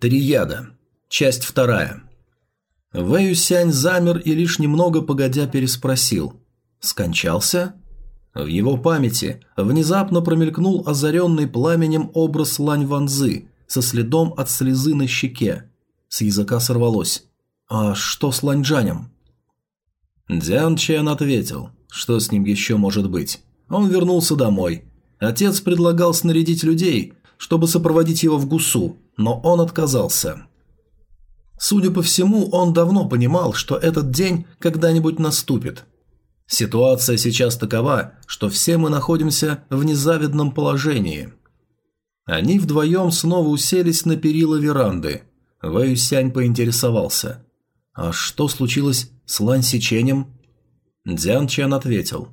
Трияда. Часть вторая. Вэй Сянь замер и лишь немного погодя переспросил. «Скончался?» В его памяти внезапно промелькнул озаренный пламенем образ Лань Ванзы со следом от слезы на щеке. С языка сорвалось. «А что с Ланьджанем?» Дзян Чен ответил, что с ним еще может быть. Он вернулся домой. Отец предлагал снарядить людей, чтобы сопроводить его в Гусу, но он отказался. Судя по всему, он давно понимал, что этот день когда-нибудь наступит. Ситуация сейчас такова, что все мы находимся в незавидном положении. Они вдвоем снова уселись на перила веранды. Вэйюсянь поинтересовался. «А что случилось с Лань Сиченем?» Дзян Чан ответил.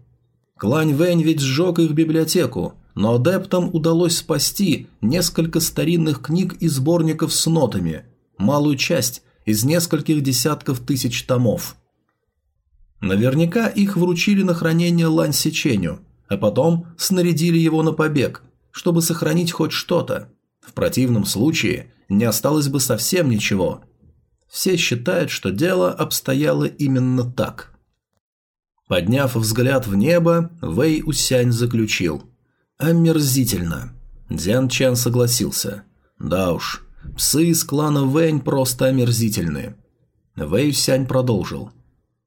«Клань Вэнь ведь сжег их библиотеку, но адептам удалось спасти несколько старинных книг и сборников с нотами, малую часть из нескольких десятков тысяч томов. Наверняка их вручили на хранение Лань Сеченю, а потом снарядили его на побег, чтобы сохранить хоть что-то. В противном случае не осталось бы совсем ничего. Все считают, что дело обстояло именно так. Подняв взгляд в небо, Вэй Усянь заключил – «Омерзительно». Дзян Чан согласился. «Да уж, псы из клана Вэнь просто омерзительны». Вэй Сянь продолжил.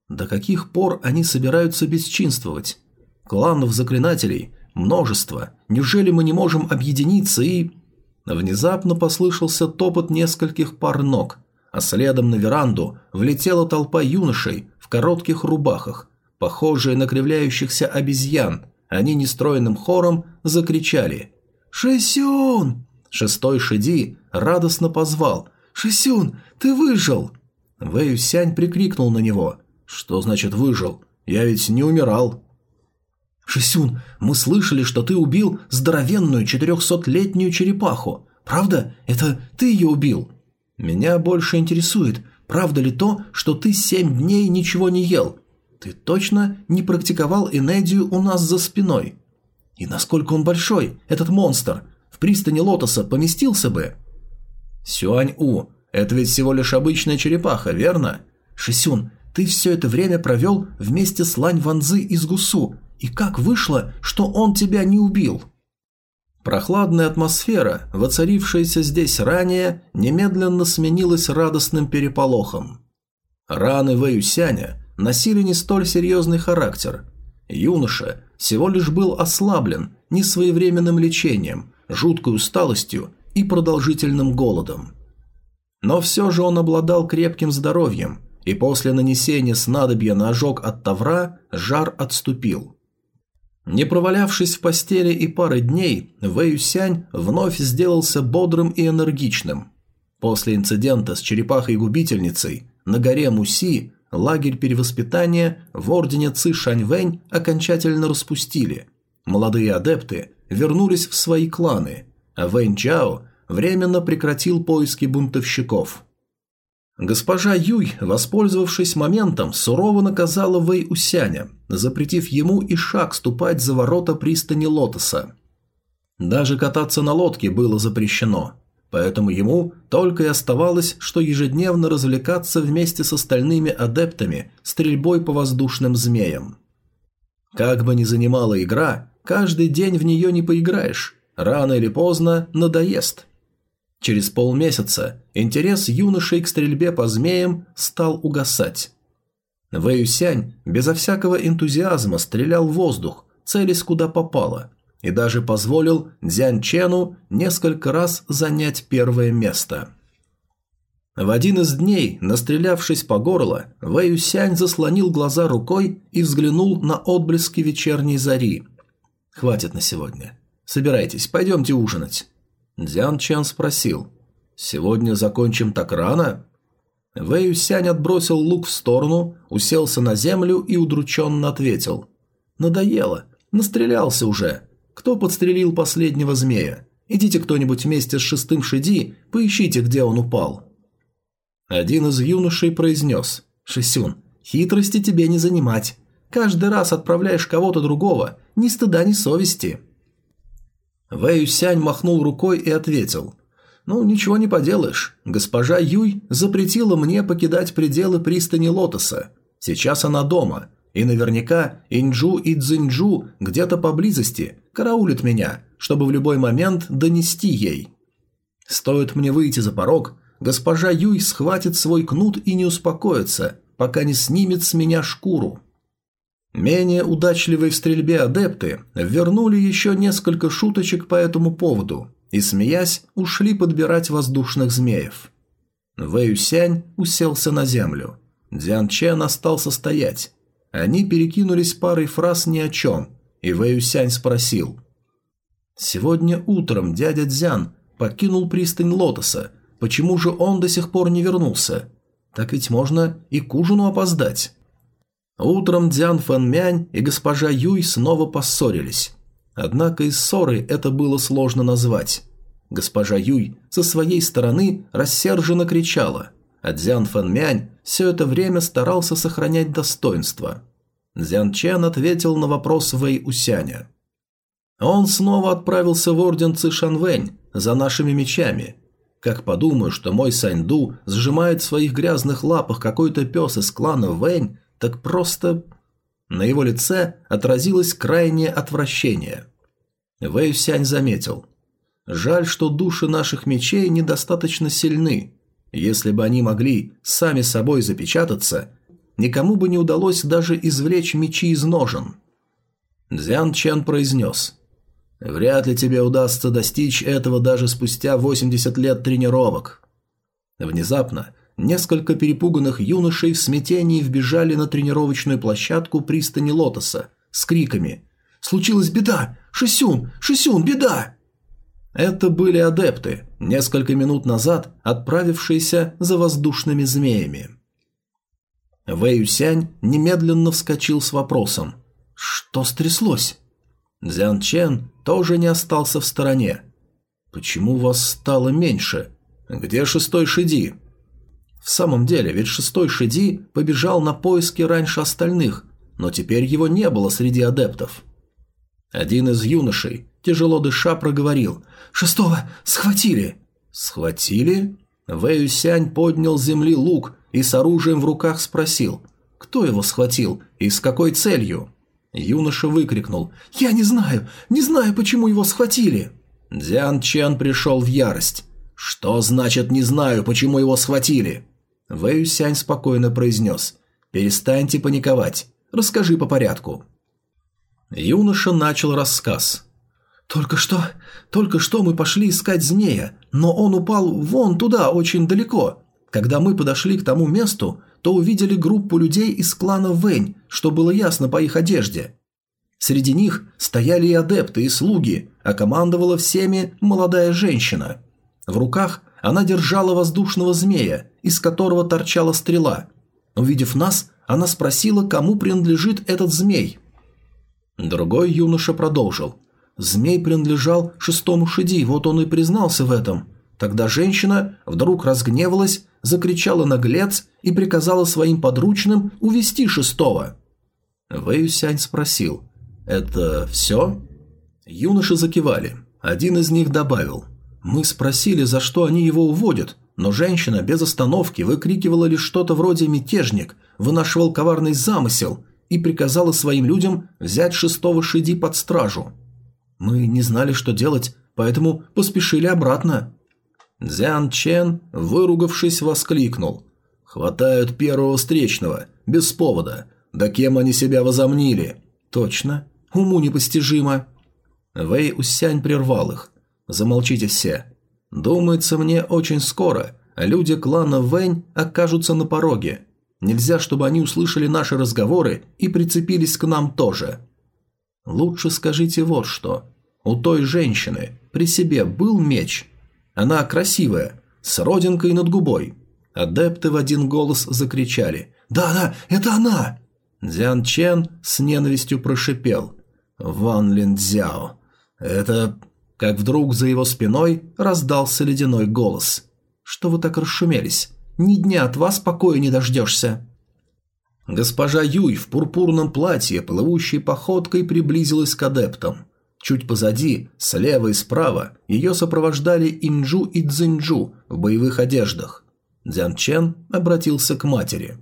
«До каких пор они собираются бесчинствовать? Кланов заклинателей множество. Неужели мы не можем объединиться и...» Внезапно послышался топот нескольких пар ног, а следом на веранду влетела толпа юношей в коротких рубахах, похожие на кривляющихся обезьян, они нестроенным хором закричали «Шисюн!». Шестой Шиди радостно позвал «Шисюн, ты выжил!». Вэй прикрикнул на него «Что значит выжил? Я ведь не умирал!» «Шисюн, мы слышали, что ты убил здоровенную четырехсотлетнюю черепаху. Правда? Это ты ее убил?» «Меня больше интересует, правда ли то, что ты семь дней ничего не ел? Ты точно не практиковал энедию у нас за спиной? И насколько он большой, этот монстр? В пристани лотоса поместился бы? Сюань-У, это ведь всего лишь обычная черепаха, верно? Шисюн, ты все это время провел вместе с Лань Ванзы из Гусу, и как вышло, что он тебя не убил? Прохладная атмосфера, воцарившаяся здесь ранее, немедленно сменилась радостным переполохом. Раны Вэюсяня носили не столь серьезный характер. Юноша всего лишь был ослаблен несвоевременным лечением, жуткой усталостью и продолжительным голодом. Но все же он обладал крепким здоровьем, и после нанесения снадобья на ожог от тавра жар отступил. Не провалявшись в постели и пары дней, Вэйюсянь вновь сделался бодрым и энергичным. После инцидента с черепахой-губительницей на горе Муси лагерь перевоспитания в ордене Ци Шаньвэнь окончательно распустили. Молодые адепты вернулись в свои кланы, а Вэнь Чао временно прекратил поиски бунтовщиков. Госпожа Юй, воспользовавшись моментом, сурово наказала Вэй Усяня, запретив ему и шаг ступать за ворота пристани Лотоса. Даже кататься на лодке было запрещено – Поэтому ему только и оставалось, что ежедневно развлекаться вместе с остальными адептами стрельбой по воздушным змеям. Как бы ни занимала игра, каждый день в нее не поиграешь, рано или поздно надоест. Через полмесяца интерес юношей к стрельбе по змеям стал угасать. Вэюсянь безо всякого энтузиазма стрелял в воздух, целясь куда попало – и даже позволил Дзян Чену несколько раз занять первое место. В один из дней, настрелявшись по горло, Вэй Сянь заслонил глаза рукой и взглянул на отблески вечерней зари. «Хватит на сегодня. Собирайтесь, пойдемте ужинать». Дзян Чен спросил. «Сегодня закончим так рано?» Вэй Сянь отбросил лук в сторону, уселся на землю и удрученно ответил. «Надоело. Настрелялся уже. Кто подстрелил последнего змея? Идите кто-нибудь вместе с шестым Шиди, поищите, где он упал». Один из юношей произнес «Шисюн, хитрости тебе не занимать. Каждый раз отправляешь кого-то другого, ни стыда, ни совести». Вэй Сянь махнул рукой и ответил Ну, ничего не поделаешь. Госпожа Юй запретила мне покидать пределы пристани Лотоса. Сейчас она дома. И наверняка Инджу и Цзиньджу где-то поблизости караулят меня, чтобы в любой момент донести ей. Стоит мне выйти за порог, госпожа Юй схватит свой кнут и не успокоится, пока не снимет с меня шкуру. Менее удачливые в стрельбе адепты вернули еще несколько шуточек по этому поводу и, смеясь, ушли подбирать воздушных змеев. Вэйюсянь уселся на землю. Дзян Чен остался стоять. Они перекинулись парой фраз ни о чем, и Вэйюсянь спросил. «Сегодня утром дядя Дзян покинул пристань Лотоса. Почему же он до сих пор не вернулся? Так ведь можно и к ужину опоздать». Утром Дзян Фэнмянь и госпожа Юй снова поссорились. Однако из ссоры это было сложно назвать. Госпожа Юй со своей стороны рассерженно кричала, а Дзян Фэнмянь все это время старался сохранять достоинство. Дзян Чен ответил на вопрос Вэй Усяня. Он снова отправился в орден Цишанвэнь за нашими мечами. Как подумаю, что мой Саньду сжимает в своих грязных лапах какой-то пес из клана Вэнь, так просто... На его лице отразилось крайнее отвращение. Вэй Сянь заметил. Жаль, что души наших мечей недостаточно сильны. Если бы они могли сами собой запечататься, никому бы не удалось даже извлечь мечи из ножен. Дзян Чен произнес. «Вряд ли тебе удастся достичь этого даже спустя 80 лет тренировок». Внезапно Несколько перепуганных юношей в смятении вбежали на тренировочную площадку пристани Лотоса с криками «Случилась беда! Шисюн! Шисюн, беда!» Это были адепты, несколько минут назад отправившиеся за воздушными змеями. Вэй Юсянь немедленно вскочил с вопросом «Что стряслось?» Дзян Чен тоже не остался в стороне. «Почему вас стало меньше? Где шестой Шиди?» В самом деле, ведь шестой Шиди побежал на поиски раньше остальных, но теперь его не было среди адептов. Один из юношей, тяжело дыша, проговорил «Шестого схватили!» «Схватили?» Вэй Сянь поднял с земли лук и с оружием в руках спросил «Кто его схватил и с какой целью?» Юноша выкрикнул «Я не знаю, не знаю, почему его схватили!» Дзян Чен пришел в ярость. «Что значит «не знаю, почему его схватили»?» Вэй Сянь спокойно произнес «Перестаньте паниковать. Расскажи по порядку». Юноша начал рассказ. «Только что, только что мы пошли искать змея, но он упал вон туда, очень далеко. Когда мы подошли к тому месту, то увидели группу людей из клана Вэнь, что было ясно по их одежде. Среди них стояли и адепты, и слуги, а командовала всеми молодая женщина. В руках она держала воздушного змея, из которого торчала стрела. Увидев нас, она спросила, кому принадлежит этот змей. Другой юноша продолжил. Змей принадлежал шестому шиди, вот он и признался в этом. Тогда женщина вдруг разгневалась, закричала наглец и приказала своим подручным увести шестого. Вэйюсянь спросил. «Это все?» Юноши закивали. Один из них добавил. Мы спросили, за что они его уводят, но женщина без остановки выкрикивала лишь что-то вроде «мятежник», вынашивал коварный замысел и приказала своим людям взять шестого Шиди под стражу. Мы не знали, что делать, поэтому поспешили обратно. Дзян Чен, выругавшись, воскликнул. «Хватают первого встречного, без повода. Да кем они себя возомнили?» «Точно. Уму непостижимо». Вэй Усянь прервал их. Замолчите все. Думается мне, очень скоро люди клана Вэнь окажутся на пороге. Нельзя, чтобы они услышали наши разговоры и прицепились к нам тоже. Лучше скажите вот что. У той женщины при себе был меч. Она красивая, с родинкой над губой. Адепты в один голос закричали. «Да-да, это она!» Дзян Чен с ненавистью прошипел. «Ван Лин Цзяо, это как вдруг за его спиной раздался ледяной голос. «Что вы так расшумелись? Ни дня от вас покоя не дождешься!» Госпожа Юй в пурпурном платье, плывущей походкой, приблизилась к адептам. Чуть позади, слева и справа, ее сопровождали Инджу и Цзиньджу в боевых одеждах. Дзян Чен обратился к матери.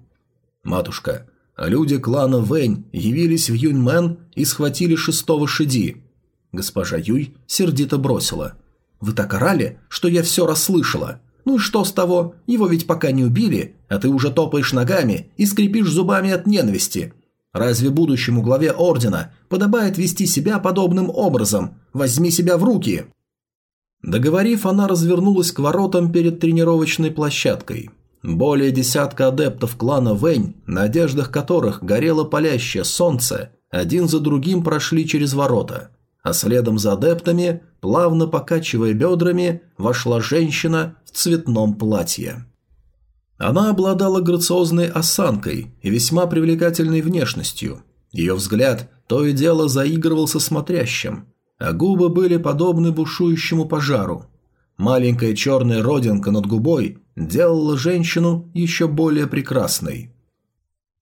«Матушка, люди клана Вэнь явились в Юньмэн и схватили шестого Шиди». Госпожа Юй сердито бросила. «Вы так орали, что я все расслышала. Ну и что с того? Его ведь пока не убили, а ты уже топаешь ногами и скрипишь зубами от ненависти. Разве будущему главе Ордена подобает вести себя подобным образом? Возьми себя в руки!» Договорив, она развернулась к воротам перед тренировочной площадкой. Более десятка адептов клана Вэнь, на одеждах которых горело палящее солнце, один за другим прошли через ворота, а следом за адептами, плавно покачивая бедрами, вошла женщина в цветном платье. Она обладала грациозной осанкой и весьма привлекательной внешностью. Ее взгляд то и дело заигрывал со смотрящим, а губы были подобны бушующему пожару. Маленькая черная родинка над губой делала женщину еще более прекрасной.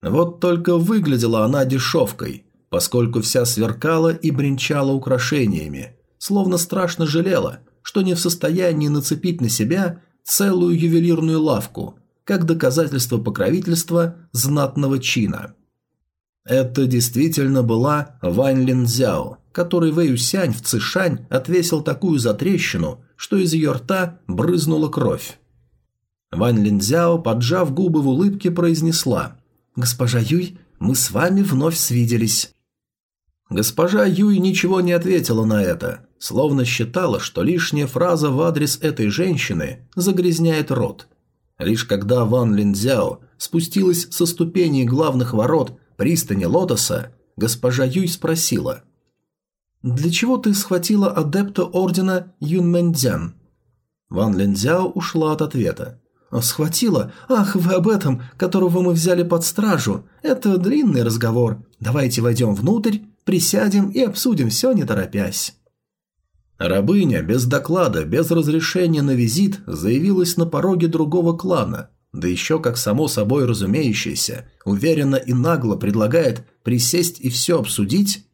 Вот только выглядела она дешевкой, поскольку вся сверкала и бренчала украшениями, словно страшно жалела, что не в состоянии нацепить на себя целую ювелирную лавку, как доказательство покровительства знатного чина. Это действительно была Вань Линзяо, которой Вэй Юсянь в Цишань отвесил такую затрещину, что из ее рта брызнула кровь. Вань Линзяо, поджав губы в улыбке, произнесла «Госпожа Юй, мы с вами вновь свиделись». Госпожа Юй ничего не ответила на это, словно считала, что лишняя фраза в адрес этой женщины загрязняет рот. Лишь когда Ван Линзяо спустилась со ступеней главных ворот пристани Лотоса, госпожа Юй спросила «Для чего ты схватила адепта ордена Юнмэнцзян?» Ван Линзяо ушла от ответа. «Схватила? Ах, вы об этом, которого мы взяли под стражу. Это длинный разговор. Давайте войдем внутрь, присядем и обсудим все, не торопясь». Рабыня без доклада, без разрешения на визит заявилась на пороге другого клана, да еще, как само собой разумеющееся, уверенно и нагло предлагает присесть и все обсудить,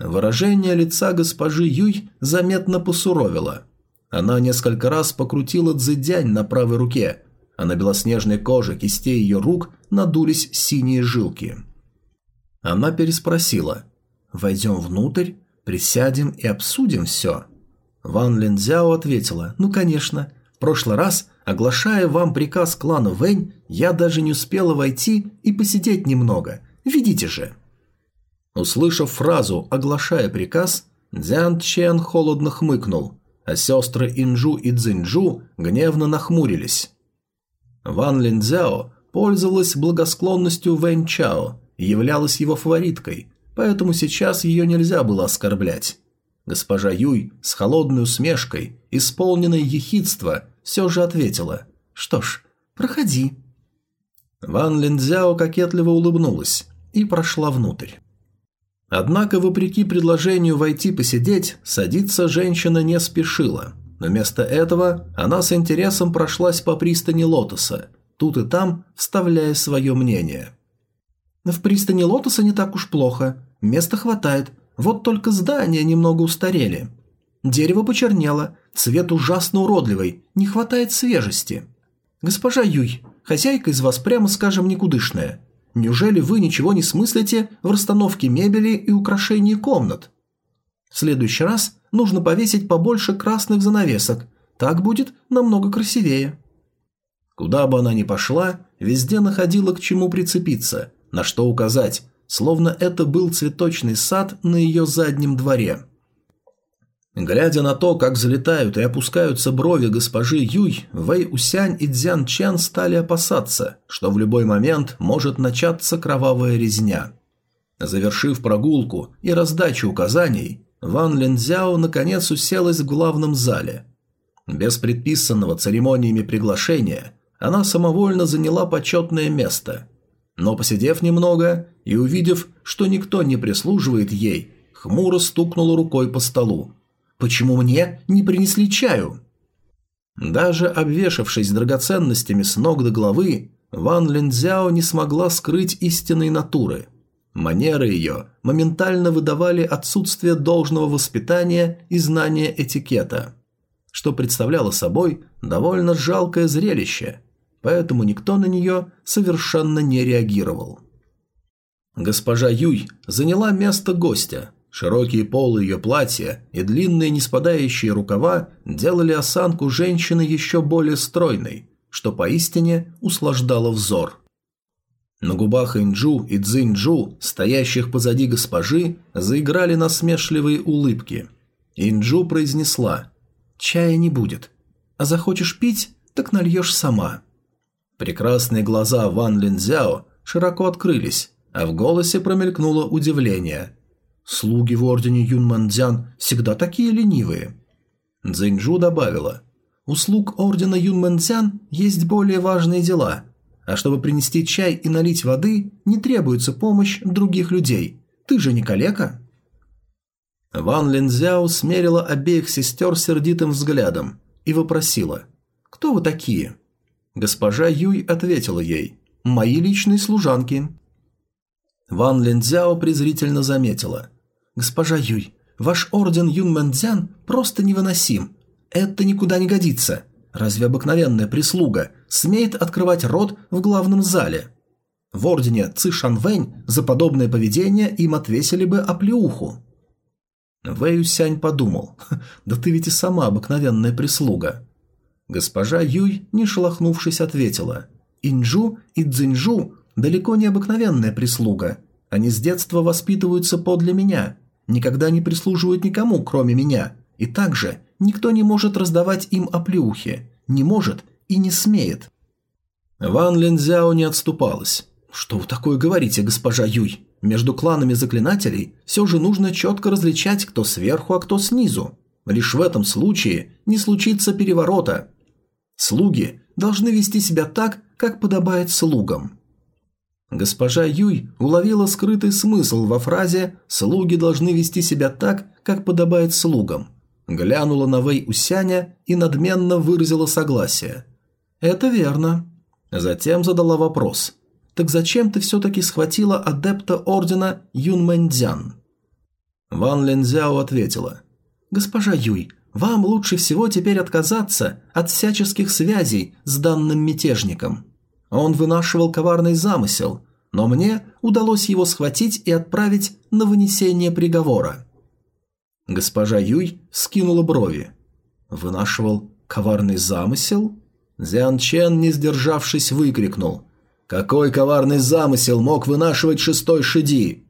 Выражение лица госпожи Юй заметно посуровило. Она несколько раз покрутила дзыдянь на правой руке, а на белоснежной коже кистей ее рук надулись синие жилки. Она переспросила. «Войдем внутрь, присядем и обсудим все». Ван Линзяо ответила. «Ну, конечно. В прошлый раз, оглашая вам приказ клана Вэнь, я даже не успела войти и посидеть немного. Видите же». Услышав фразу, оглашая приказ, Дзян Чен холодно хмыкнул, а сестры Инджу и Цзиньджу гневно нахмурились. Ван Линцзяо пользовалась благосклонностью Вэнь Чао и являлась его фавориткой, поэтому сейчас ее нельзя было оскорблять. Госпожа Юй с холодной усмешкой, исполненной ехидства, все же ответила «Что ж, проходи». Ван Линцзяо кокетливо улыбнулась и прошла внутрь. Однако, вопреки предложению войти посидеть, садиться женщина не спешила. Вместо этого она с интересом прошлась по пристани Лотоса, тут и там вставляя свое мнение. «В пристани Лотоса не так уж плохо. Места хватает. Вот только здания немного устарели. Дерево почернело, цвет ужасно уродливый, не хватает свежести. Госпожа Юй, хозяйка из вас, прямо скажем, никудышная. Неужели вы ничего не смыслите в расстановке мебели и украшении комнат? В следующий раз нужно повесить побольше красных занавесок. Так будет намного красивее. Куда бы она ни пошла, везде находила к чему прицепиться, на что указать, словно это был цветочный сад на ее заднем дворе. Глядя на то, как залетают и опускаются брови госпожи Юй, Вэй Усянь и Дзян Чен стали опасаться, что в любой момент может начаться кровавая резня. Завершив прогулку и раздачу указаний, Ван Линзяо наконец уселась в главном зале. Без предписанного церемониями приглашения она самовольно заняла почетное место. Но посидев немного и увидев, что никто не прислуживает ей, хмуро стукнула рукой по столу. Почему мне не принесли чаю? Даже обвешавшись драгоценностями с ног до головы, Ван Линзяо не смогла скрыть истинной натуры. Манеры ее моментально выдавали отсутствие должного воспитания и знания этикета, что представляло собой довольно жалкое зрелище, поэтому никто на нее совершенно не реагировал. Госпожа Юй заняла место гостя. Широкие полы ее платья и длинные неспадающие рукава делали осанку женщины еще более стройной, что поистине услаждало взор. На губах Инджу и Цзиньджу, стоящих позади госпожи, заиграли насмешливые улыбки. Инджу произнесла «Чая не будет, а захочешь пить, так нальешь сама». Прекрасные глаза Ван Линзяо широко открылись, а в голосе промелькнуло удивление. «Слуги в ордене Юнмандзян всегда такие ленивые». Цзиньджу добавила «У слуг ордена Юнмандзян есть более важные дела – а чтобы принести чай и налить воды, не требуется помощь других людей. Ты же не калека?» Ван Линзяо смерила обеих сестер сердитым взглядом и вопросила «Кто вы такие?» Госпожа Юй ответила ей «Мои личные служанки». Ван Линзяо презрительно заметила «Госпожа Юй, ваш орден Юнмэнцзян просто невыносим. Это никуда не годится. Разве обыкновенная прислуга смеет открывать рот в главном зале? В ордене Ци Шанвэнь за подобное поведение им отвесили бы оплеуху. Вэй Сянь подумал, да ты ведь и сама обыкновенная прислуга. Госпожа Юй, не шелохнувшись, ответила, Инджу и Цзиньжу далеко не обыкновенная прислуга. Они с детства воспитываются подле меня, никогда не прислуживают никому, кроме меня, и также Никто не может раздавать им оплеухи. Не может и не смеет. Ван Линзяо не отступалась. «Что вы такое говорите, госпожа Юй? Между кланами заклинателей все же нужно четко различать, кто сверху, а кто снизу. Лишь в этом случае не случится переворота. Слуги должны вести себя так, как подобает слугам». Госпожа Юй уловила скрытый смысл во фразе «слуги должны вести себя так, как подобает слугам», глянула на Вэй Усяня и надменно выразила согласие. «Это верно». Затем задала вопрос. «Так зачем ты все-таки схватила адепта ордена Юн Мэньцзян?» Ван Линзяо ответила. «Госпожа Юй, вам лучше всего теперь отказаться от всяческих связей с данным мятежником. Он вынашивал коварный замысел, но мне удалось его схватить и отправить на вынесение приговора. Госпожа Юй скинула брови. Вынашивал коварный замысел? Зян Чен, не сдержавшись, выкрикнул. «Какой коварный замысел мог вынашивать шестой Шиди?»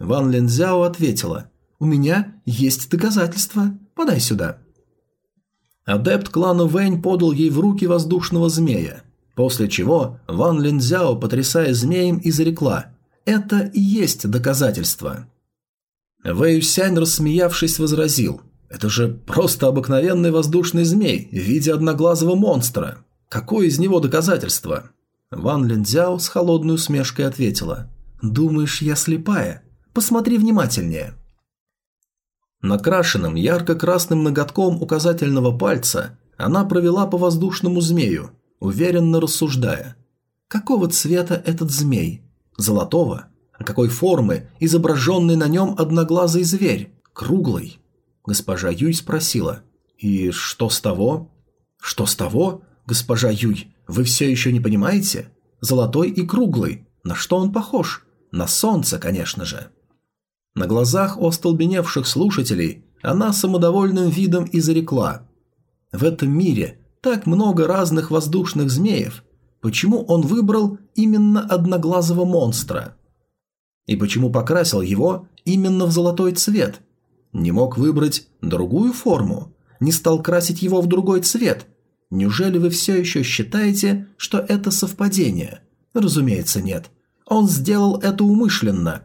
Ван Линзяо ответила. «У меня есть доказательства. Подай сюда». Адепт клана Вэнь подал ей в руки воздушного змея, после чего Ван Линзяо, потрясая змеем, изрекла «Это и есть доказательство». Вэй Сянь, рассмеявшись, возразил. «Это же просто обыкновенный воздушный змей в виде одноглазого монстра. Какое из него доказательство?» Ван Линдзяо с холодной усмешкой ответила. «Думаешь, я слепая? Посмотри внимательнее». Накрашенным ярко-красным ноготком указательного пальца она провела по воздушному змею, уверенно рассуждая. «Какого цвета этот змей? Золотого? А какой формы изображенный на нем одноглазый зверь? Круглый. Госпожа Юй спросила. «И что с того?» «Что с того? Госпожа Юй, вы все еще не понимаете? Золотой и круглый. На что он похож? На солнце, конечно же». На глазах остолбеневших слушателей она самодовольным видом изрекла. «В этом мире так много разных воздушных змеев. Почему он выбрал именно одноглазого монстра?» И почему покрасил его именно в золотой цвет? Не мог выбрать другую форму? Не стал красить его в другой цвет? Неужели вы все еще считаете, что это совпадение? Разумеется, нет. Он сделал это умышленно.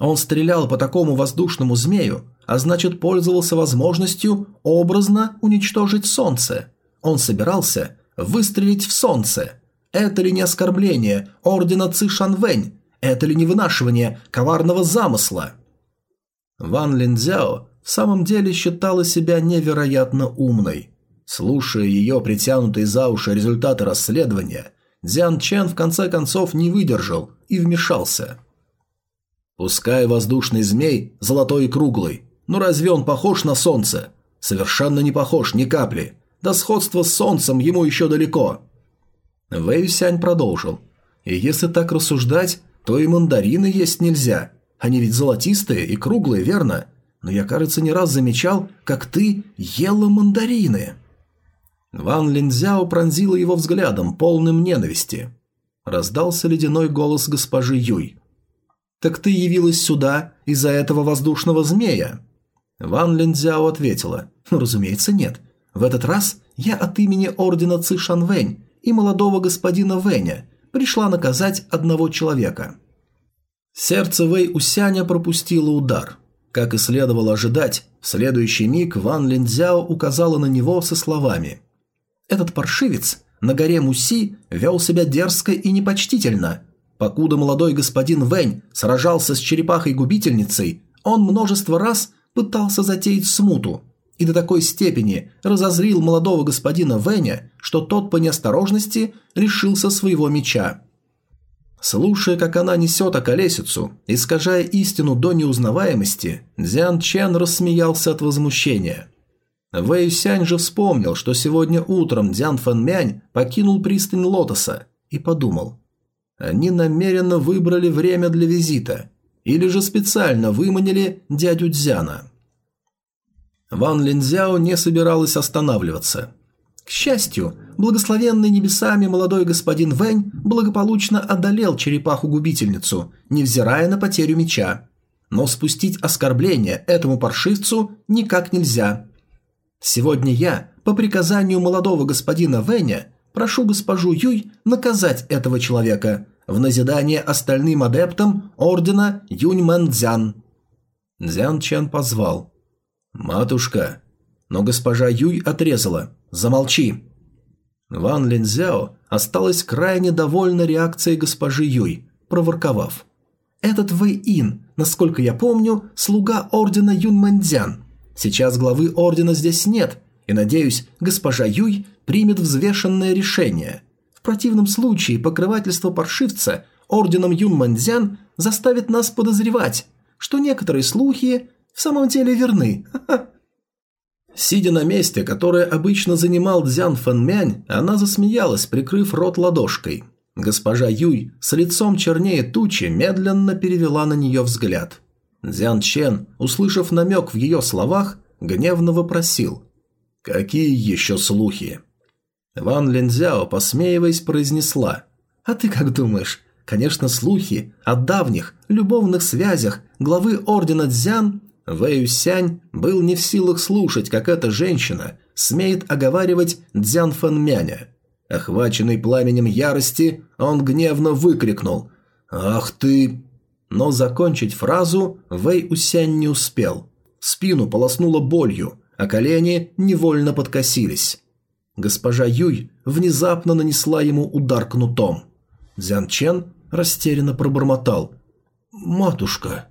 Он стрелял по такому воздушному змею, а значит пользовался возможностью образно уничтожить солнце. Он собирался выстрелить в солнце. Это ли не оскорбление ордена Ци Шанвэнь, это ли не вынашивание коварного замысла? Ван Линзяо в самом деле считала себя невероятно умной. Слушая ее притянутые за уши результаты расследования, Дзян Чен в конце концов не выдержал и вмешался. Пускай воздушный змей золотой и круглый, но разве он похож на солнце? Совершенно не похож, ни капли. До сходства с солнцем ему еще далеко. Вэй Сянь продолжил. И если так рассуждать, то и мандарины есть нельзя. Они ведь золотистые и круглые, верно? Но я, кажется, не раз замечал, как ты ела мандарины. Ван Линзяо пронзила его взглядом, полным ненависти. Раздался ледяной голос госпожи Юй. «Так ты явилась сюда из-за этого воздушного змея?» Ван Линзяо ответила. «Ну, разумеется, нет. В этот раз я от имени ордена Ци Шанвэнь и молодого господина Вэня пришла наказать одного человека». Сердце Вэй Усяня пропустило удар. Как и следовало ожидать, в следующий миг Ван Линзяо указала на него со словами «Этот паршивец на горе Муси вел себя дерзко и непочтительно. Покуда молодой господин Вэнь сражался с черепахой-губительницей, он множество раз пытался затеять смуту и до такой степени разозрил молодого господина Вэня, что тот по неосторожности лишился своего меча. Слушая, как она несет околесицу, искажая истину до неузнаваемости, Дзян Чен рассмеялся от возмущения. Вэй Сянь же вспомнил, что сегодня утром Дзян Фэн Мянь покинул пристань Лотоса и подумал. Они намеренно выбрали время для визита или же специально выманили дядю Дзяна. Ван Линзяо не собиралась останавливаться. К счастью, благословенный небесами молодой господин Вэнь благополучно одолел черепаху-губительницу, невзирая на потерю меча. Но спустить оскорбление этому паршивцу никак нельзя. Сегодня я, по приказанию молодого господина Вэня, прошу госпожу Юй наказать этого человека в назидание остальным адептам ордена Юньмэнцзян. Дзян Чен позвал. «Матушка!» Но госпожа Юй отрезала. «Замолчи!» Ван Линзяо осталась крайне довольна реакцией госпожи Юй, проворковав. «Этот Вэй Ин, насколько я помню, слуга ордена Юнмэнцзян. Сейчас главы ордена здесь нет, и, надеюсь, госпожа Юй примет взвешенное решение. В противном случае покрывательство паршивца орденом Юнмэнцзян заставит нас подозревать, что некоторые слухи в самом деле верны. Сидя на месте, которое обычно занимал Дзян Фэнмянь, она засмеялась, прикрыв рот ладошкой. Госпожа Юй с лицом чернее тучи медленно перевела на нее взгляд. Дзян Чен, услышав намек в ее словах, гневно вопросил. «Какие еще слухи?» Ван Линзяо, посмеиваясь, произнесла. «А ты как думаешь? Конечно, слухи о давних любовных связях главы ордена Дзян Вэй Сянь был не в силах слушать, как эта женщина смеет оговаривать Дзян Фэнмяня. Охваченный пламенем ярости, он гневно выкрикнул «Ах ты!». Но закончить фразу Вэй Усянь не успел. Спину полоснуло болью, а колени невольно подкосились. Госпожа Юй внезапно нанесла ему удар кнутом. Дзян Чен растерянно пробормотал «Матушка».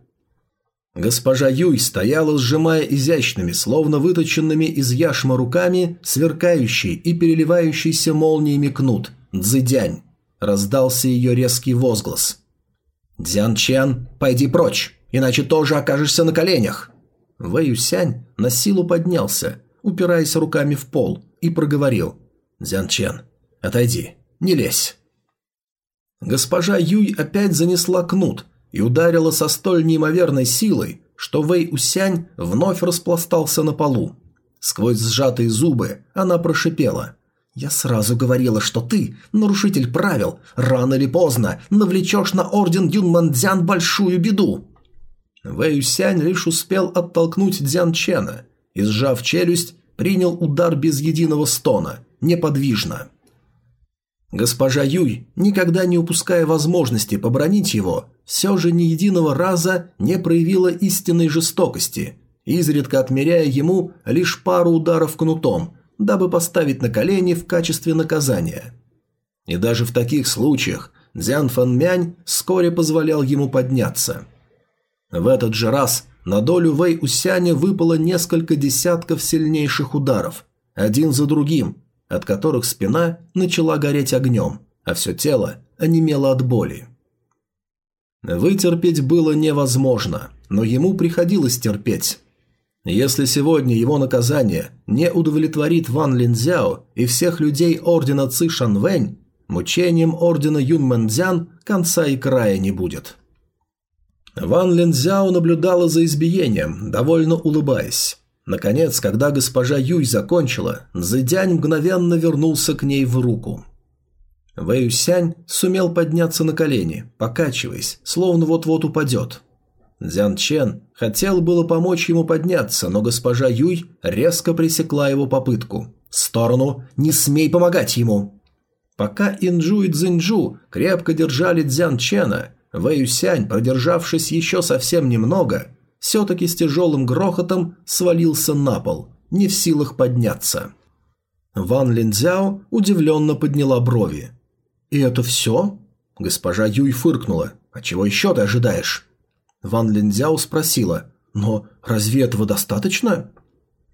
Госпожа Юй стояла, сжимая изящными, словно выточенными из яшма руками, сверкающий и переливающийся молниями кнут. «Дзыдянь!» – раздался ее резкий возглас. «Дзян Чен, пойди прочь, иначе тоже окажешься на коленях!» Вэй Юсянь на силу поднялся, упираясь руками в пол, и проговорил. «Дзян Чен, отойди, не лезь!» Госпожа Юй опять занесла кнут, и ударила со столь неимоверной силой, что Вэй Усянь вновь распластался на полу. Сквозь сжатые зубы она прошипела. «Я сразу говорила, что ты, нарушитель правил, рано или поздно навлечешь на орден Юнмандзян большую беду!» Вэй Усянь лишь успел оттолкнуть Дзян Чена и, сжав челюсть, принял удар без единого стона, неподвижно. Госпожа Юй, никогда не упуская возможности побронить его, все же ни единого раза не проявила истинной жестокости, изредка отмеряя ему лишь пару ударов кнутом, дабы поставить на колени в качестве наказания. И даже в таких случаях Дзян Фан Мянь вскоре позволял ему подняться. В этот же раз на долю Вэй Усяня выпало несколько десятков сильнейших ударов, один за другим, от которых спина начала гореть огнем, а все тело онемело от боли. Вытерпеть было невозможно, но ему приходилось терпеть. Если сегодня его наказание не удовлетворит Ван Линзяо и всех людей ордена Ци Шанвэнь, мучением ордена Юн Мэнцзян конца и края не будет. Ван Линзяо наблюдала за избиением, довольно улыбаясь. Наконец, когда госпожа Юй закончила, Цзэдянь мгновенно вернулся к ней в руку. Вэй Сянь сумел подняться на колени, покачиваясь, словно вот-вот упадет. Дзян Чен хотел было помочь ему подняться, но госпожа Юй резко пресекла его попытку. «В сторону! Не смей помогать ему!» Пока Инджу и Цзиньджу крепко держали Дзян Чена, Вэй Сянь, продержавшись еще совсем немного, все-таки с тяжелым грохотом свалился на пол, не в силах подняться. Ван Линзяо удивленно подняла брови. «И это все?» Госпожа Юй фыркнула. «А чего еще ты ожидаешь?» Ван Линзяо спросила. «Но разве этого достаточно?»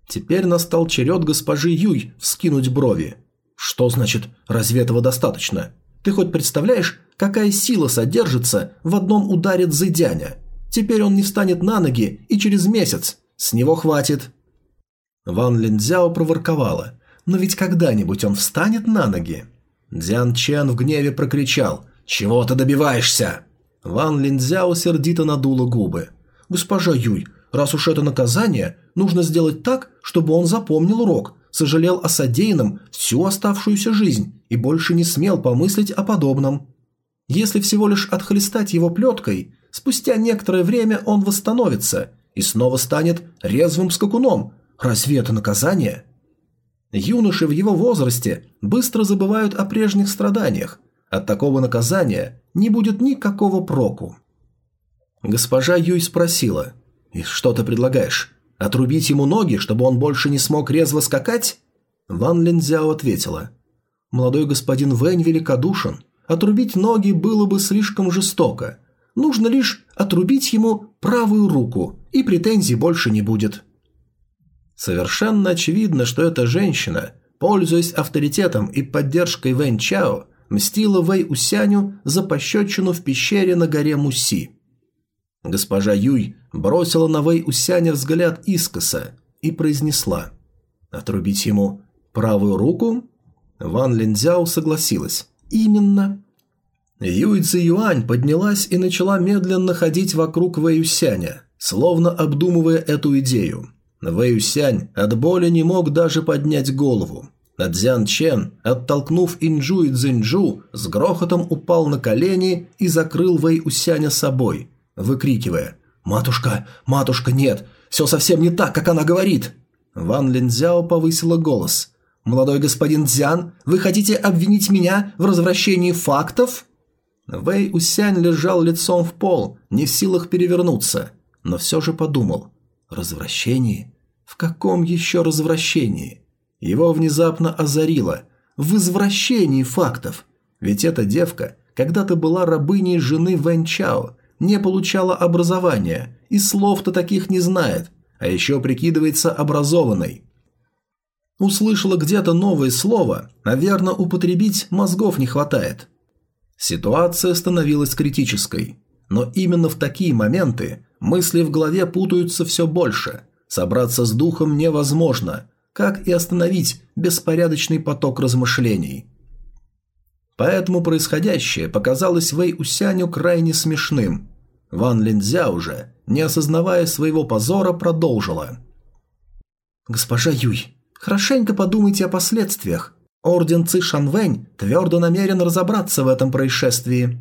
Теперь настал черед госпожи Юй вскинуть брови. «Что значит «разве этого достаточно»? Ты хоть представляешь, какая сила содержится в одном ударе Цзэдяня?» Теперь он не встанет на ноги и через месяц. С него хватит. Ван Линзяо проворковала. Но ведь когда-нибудь он встанет на ноги. Дзян Чен в гневе прокричал. «Чего ты добиваешься?» Ван Линзяо сердито надула губы. «Госпожа Юй, раз уж это наказание, нужно сделать так, чтобы он запомнил урок, сожалел о содеянном всю оставшуюся жизнь и больше не смел помыслить о подобном. Если всего лишь отхлестать его плеткой, Спустя некоторое время он восстановится и снова станет резвым скакуном. Разве это наказание? Юноши в его возрасте быстро забывают о прежних страданиях. От такого наказания не будет никакого проку. Госпожа Юй спросила, «И что ты предлагаешь? Отрубить ему ноги, чтобы он больше не смог резво скакать?» Ван Линзяо ответила, «Молодой господин Вэнь великодушен. Отрубить ноги было бы слишком жестоко. Нужно лишь отрубить ему правую руку, и претензий больше не будет. Совершенно очевидно, что эта женщина, пользуясь авторитетом и поддержкой Вэнь Чао, мстила Вэй Усяню за пощечину в пещере на горе Муси. Госпожа Юй бросила на Вэй Усяня взгляд искоса и произнесла «Отрубить ему правую руку?» Ван Линзяо согласилась «Именно». Юй Цзи Юань поднялась и начала медленно ходить вокруг Вэюсяня, словно обдумывая эту идею. Вэюсянь от боли не мог даже поднять голову. А Цзян Чен, оттолкнув Инджу и Цзиньджу, с грохотом упал на колени и закрыл Вэйусяня собой, выкрикивая «Матушка, матушка, нет! Все совсем не так, как она говорит!» Ван Линзяо повысила голос. «Молодой господин Цзян, вы хотите обвинить меня в развращении фактов?» Вэй Усянь лежал лицом в пол, не в силах перевернуться, но все же подумал. Развращение? В каком еще развращении? Его внезапно озарило. В извращении фактов. Ведь эта девка когда-то была рабыней жены Вэнь Чао, не получала образования и слов-то таких не знает, а еще прикидывается образованной. Услышала где-то новое слово, наверное, употребить мозгов не хватает – Ситуация становилась критической. Но именно в такие моменты мысли в голове путаются все больше. Собраться с духом невозможно, как и остановить беспорядочный поток размышлений. Поэтому происходящее показалось Вэй Усяню крайне смешным. Ван Линзя уже, не осознавая своего позора, продолжила. «Госпожа Юй, хорошенько подумайте о последствиях. Орден Ци Шанвэнь твердо намерен разобраться в этом происшествии.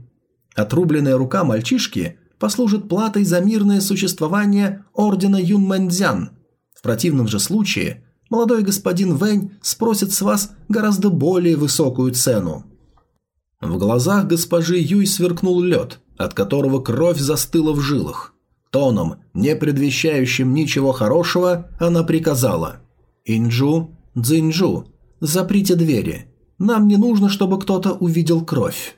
Отрубленная рука мальчишки послужит платой за мирное существование Ордена Юн Мэнцзян. В противном же случае молодой господин Вэнь спросит с вас гораздо более высокую цену. В глазах госпожи Юй сверкнул лед, от которого кровь застыла в жилах. Тоном, не предвещающим ничего хорошего, она приказала «Инджу, Цзиньджу, «Заприте двери. Нам не нужно, чтобы кто-то увидел кровь».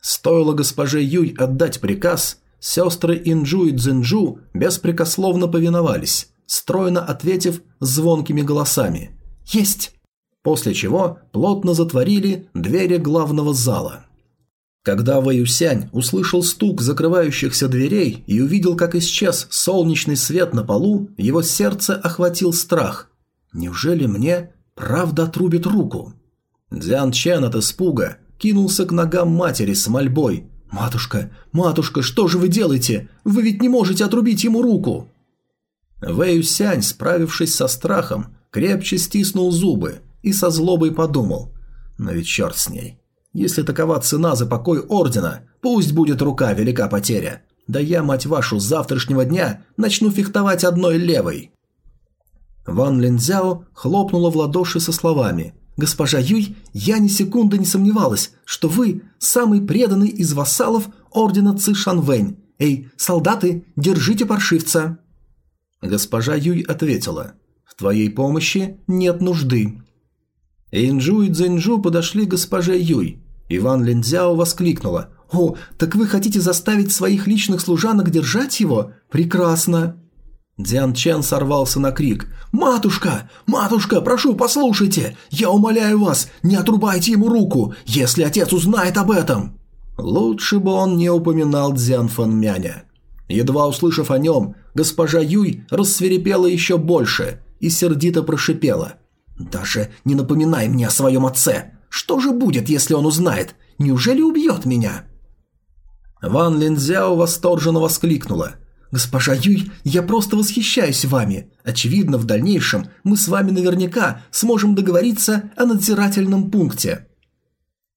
Стоило госпоже Юй отдать приказ, сестры Инджу и Цзинджу беспрекословно повиновались, стройно ответив звонкими голосами «Есть!», после чего плотно затворили двери главного зала. Когда Вэюсянь услышал стук закрывающихся дверей и увидел, как исчез солнечный свет на полу, его сердце охватил страх. «Неужели мне правда отрубит руку?» Дзян Чен от испуга кинулся к ногам матери с мольбой. «Матушка, матушка, что же вы делаете? Вы ведь не можете отрубить ему руку!» Вэюсянь, справившись со страхом, крепче стиснул зубы и со злобой подумал. «Но ведь черт с ней. Если такова цена за покой ордена, пусть будет рука велика потеря. Да я, мать вашу, с завтрашнего дня начну фехтовать одной левой. Ван Линзяо хлопнула в ладоши со словами «Госпожа Юй, я ни секунды не сомневалась, что вы самый преданный из вассалов ордена Ци Шанвэнь. Эй, солдаты, держите паршивца!» Госпожа Юй ответила «В твоей помощи нет нужды». Инджу и Цзиньжу подошли к госпоже Юй. Иван Линдзяо воскликнула. «О, так вы хотите заставить своих личных служанок держать его? Прекрасно!» Дзян Чен сорвался на крик. «Матушка! Матушка, прошу, послушайте! Я умоляю вас, не отрубайте ему руку, если отец узнает об этом!» Лучше бы он не упоминал Дзян Фан Мяня. Едва услышав о нем, госпожа Юй рассверепела еще больше и сердито прошипела. «Даже не напоминай мне о своем отце! Что же будет, если он узнает? Неужели убьет меня?» Ван Линзяо восторженно воскликнула. «Госпожа Юй, я просто восхищаюсь вами. Очевидно, в дальнейшем мы с вами наверняка сможем договориться о надзирательном пункте».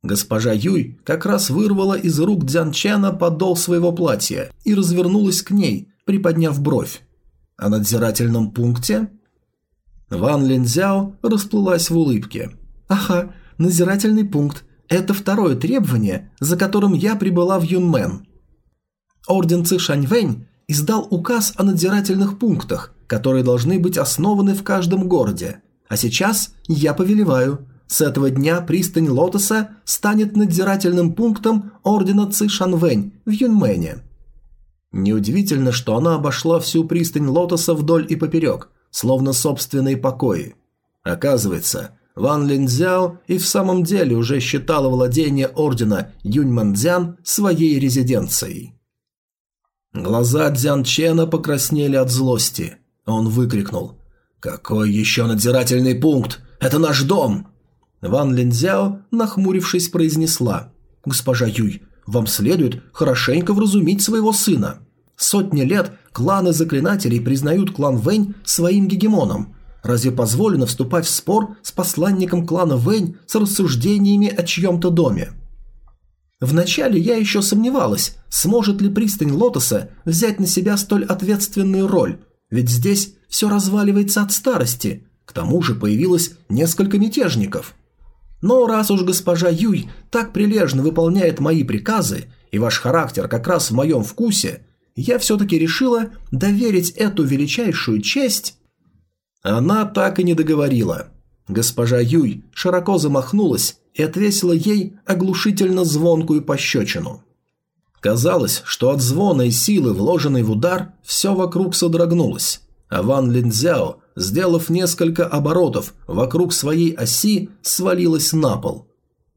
Госпожа Юй как раз вырвала из рук Дзянчана подол своего платья и развернулась к ней, приподняв бровь. «О надзирательном пункте?» Ван Линзяо расплылась в улыбке. «Ага, Назирательный пункт – это второе требование, за которым я прибыла в Юнмен. Орден Цишаньвэнь издал указ о надзирательных пунктах, которые должны быть основаны в каждом городе. А сейчас я повелеваю. С этого дня пристань Лотоса станет надзирательным пунктом Ордена Цишанвэнь в Юнмене. Неудивительно, что она обошла всю пристань Лотоса вдоль и поперек, словно собственные покои. Оказывается, Ван Линзяо и в самом деле уже считала владение ордена Юньманцзян своей резиденцией. Глаза Дзян Чена покраснели от злости. Он выкрикнул. «Какой еще надзирательный пункт? Это наш дом!» Ван Линзяо, нахмурившись, произнесла. «Госпожа Юй, вам следует хорошенько вразумить своего сына. Сотни лет кланы заклинателей признают клан Вэнь своим гегемоном, Разве позволено вступать в спор с посланником клана Вэнь с рассуждениями о чьем-то доме? Вначале я еще сомневалась, сможет ли пристань Лотоса взять на себя столь ответственную роль, ведь здесь все разваливается от старости, к тому же появилось несколько мятежников. Но раз уж госпожа Юй так прилежно выполняет мои приказы, и ваш характер как раз в моем вкусе, я все-таки решила доверить эту величайшую честь она так и не договорила. Госпожа Юй широко замахнулась и отвесила ей оглушительно звонкую пощечину. Казалось, что от звона и силы, вложенной в удар, все вокруг содрогнулось, а Ван Линзяо, сделав несколько оборотов вокруг своей оси, свалилась на пол.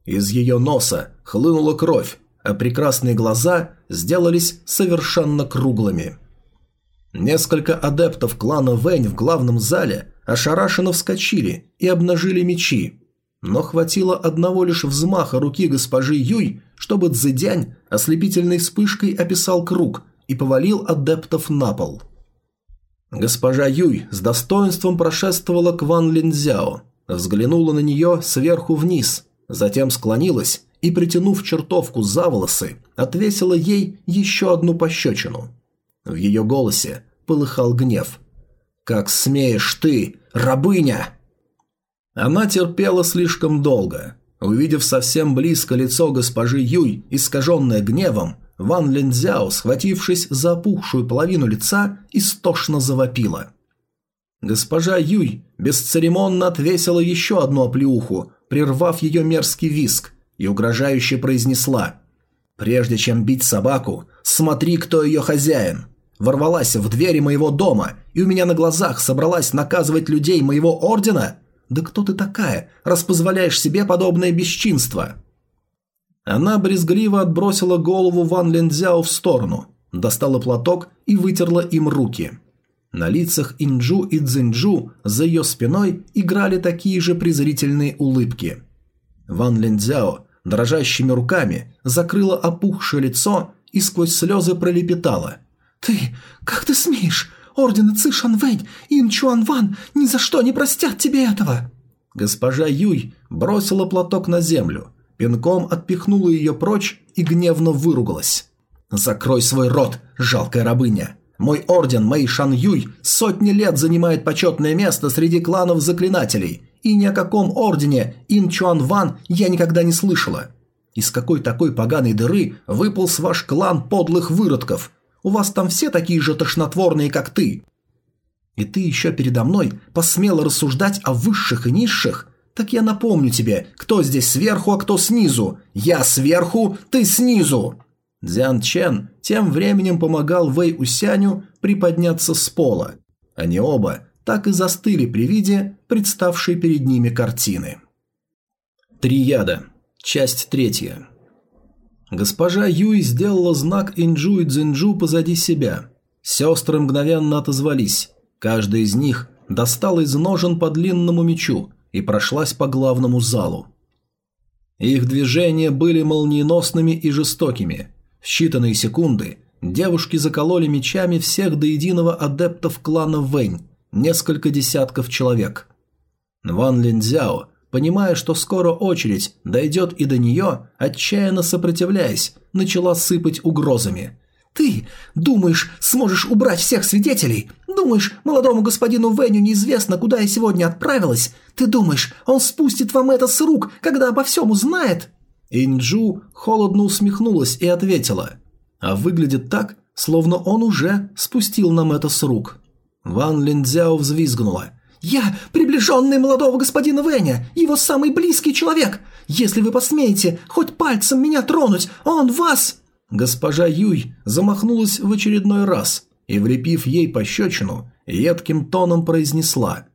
Из ее носа хлынула кровь, а прекрасные глаза сделались совершенно круглыми. Несколько адептов клана Вэнь в главном зале ошарашенно вскочили и обнажили мечи. Но хватило одного лишь взмаха руки госпожи Юй, чтобы Цзэдянь ослепительной вспышкой описал круг и повалил адептов на пол. Госпожа Юй с достоинством прошествовала к Ван Линзяо, взглянула на нее сверху вниз, затем склонилась и, притянув чертовку за волосы, отвесила ей еще одну пощечину – в ее голосе полыхал гнев. «Как смеешь ты, рабыня!» Она терпела слишком долго. Увидев совсем близко лицо госпожи Юй, искаженное гневом, Ван Линзяо, схватившись за опухшую половину лица, истошно завопила. Госпожа Юй бесцеремонно отвесила еще одну оплеуху, прервав ее мерзкий виск, и угрожающе произнесла «Прежде чем бить собаку, смотри, кто ее хозяин ворвалась в двери моего дома и у меня на глазах собралась наказывать людей моего ордена? Да кто ты такая, раз позволяешь себе подобное бесчинство?» Она брезгливо отбросила голову Ван Линдзяо в сторону, достала платок и вытерла им руки. На лицах Инджу и Цзинджу за ее спиной играли такие же презрительные улыбки. Ван Линдзяо дрожащими руками закрыла опухшее лицо и сквозь слезы пролепетала. «Ты, как ты смеешь? Ордены Ци Шанвэнь и Ин Чуан Ван ни за что не простят тебе этого!» Госпожа Юй бросила платок на землю, пинком отпихнула ее прочь и гневно выругалась. «Закрой свой рот, жалкая рабыня! Мой орден Мэй Шан Юй сотни лет занимает почетное место среди кланов заклинателей, и ни о каком ордене Ин Чуан Ван я никогда не слышала. Из какой такой поганой дыры выполз ваш клан подлых выродков? У вас там все такие же тошнотворные, как ты. И ты еще передо мной посмела рассуждать о высших и низших? Так я напомню тебе, кто здесь сверху, а кто снизу. Я сверху, ты снизу. Дзян Чен тем временем помогал Вэй Усяню приподняться с пола. Они оба так и застыли при виде представшей перед ними картины. Три яда. Часть третья. Госпожа Юй сделала знак Инджу и Цзинджу позади себя. Сестры мгновенно отозвались. Каждая из них достала из ножен по длинному мечу и прошлась по главному залу. Их движения были молниеносными и жестокими. В считанные секунды девушки закололи мечами всех до единого адептов клана Вэнь, несколько десятков человек. Ван Линзяо, понимая, что скоро очередь дойдет и до нее, отчаянно сопротивляясь, начала сыпать угрозами. «Ты думаешь, сможешь убрать всех свидетелей? Думаешь, молодому господину Веню неизвестно, куда я сегодня отправилась? Ты думаешь, он спустит вам это с рук, когда обо всем узнает?» Инджу холодно усмехнулась и ответила. «А выглядит так, словно он уже спустил нам это с рук». Ван Линдзяо взвизгнула. «Я приближенный молодого господина Вэня, его самый близкий человек. Если вы посмеете хоть пальцем меня тронуть, он вас...» Госпожа Юй замахнулась в очередной раз и, влепив ей пощечину, едким тоном произнесла.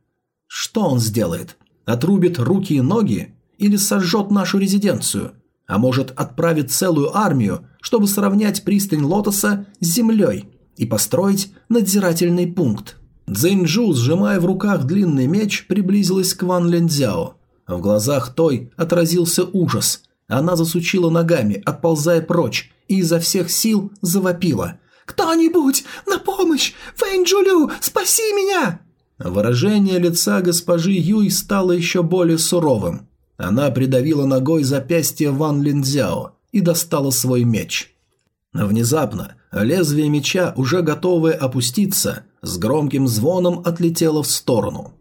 «Что он сделает? Отрубит руки и ноги? Или сожжет нашу резиденцию? А может, отправит целую армию, чтобы сравнять пристань Лотоса с землей и построить надзирательный пункт?» Цзэньчжу, сжимая в руках длинный меч, приблизилась к Ван Линцзяо. В глазах той отразился ужас. Она засучила ногами, отползая прочь, и изо всех сил завопила. «Кто-нибудь! На помощь! Вэнь Джулю, спаси меня!» Выражение лица госпожи Юй стало еще более суровым. Она придавила ногой запястье Ван Линзяо и достала свой меч. Внезапно лезвие меча, уже готовое опуститься, с громким звоном отлетело в сторону.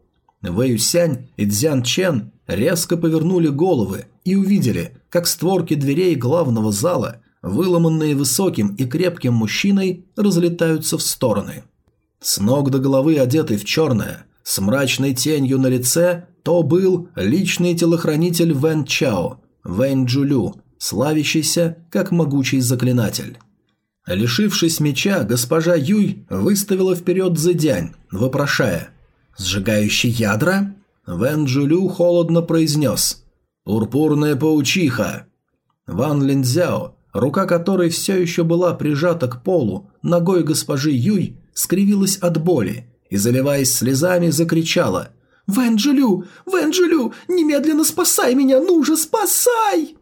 Вэй Сянь и Цзян Чен резко повернули головы и увидели, как створки дверей главного зала выломанные высоким и крепким мужчиной, разлетаются в стороны. С ног до головы одетый в черное, с мрачной тенью на лице, то был личный телохранитель Вэн Чао, Вэнь Джулю, славящийся как могучий заклинатель. Лишившись меча, госпожа Юй выставила вперед Зэдянь, вопрошая «Сжигающий ядра?» Вэн Джулю холодно произнес «Пурпурная паучиха». Ван Линзяо рука которой все еще была прижата к полу, ногой госпожи Юй скривилась от боли и, заливаясь слезами, закричала «Венджелю! Венджелю! Немедленно спасай меня! Ну же, спасай!»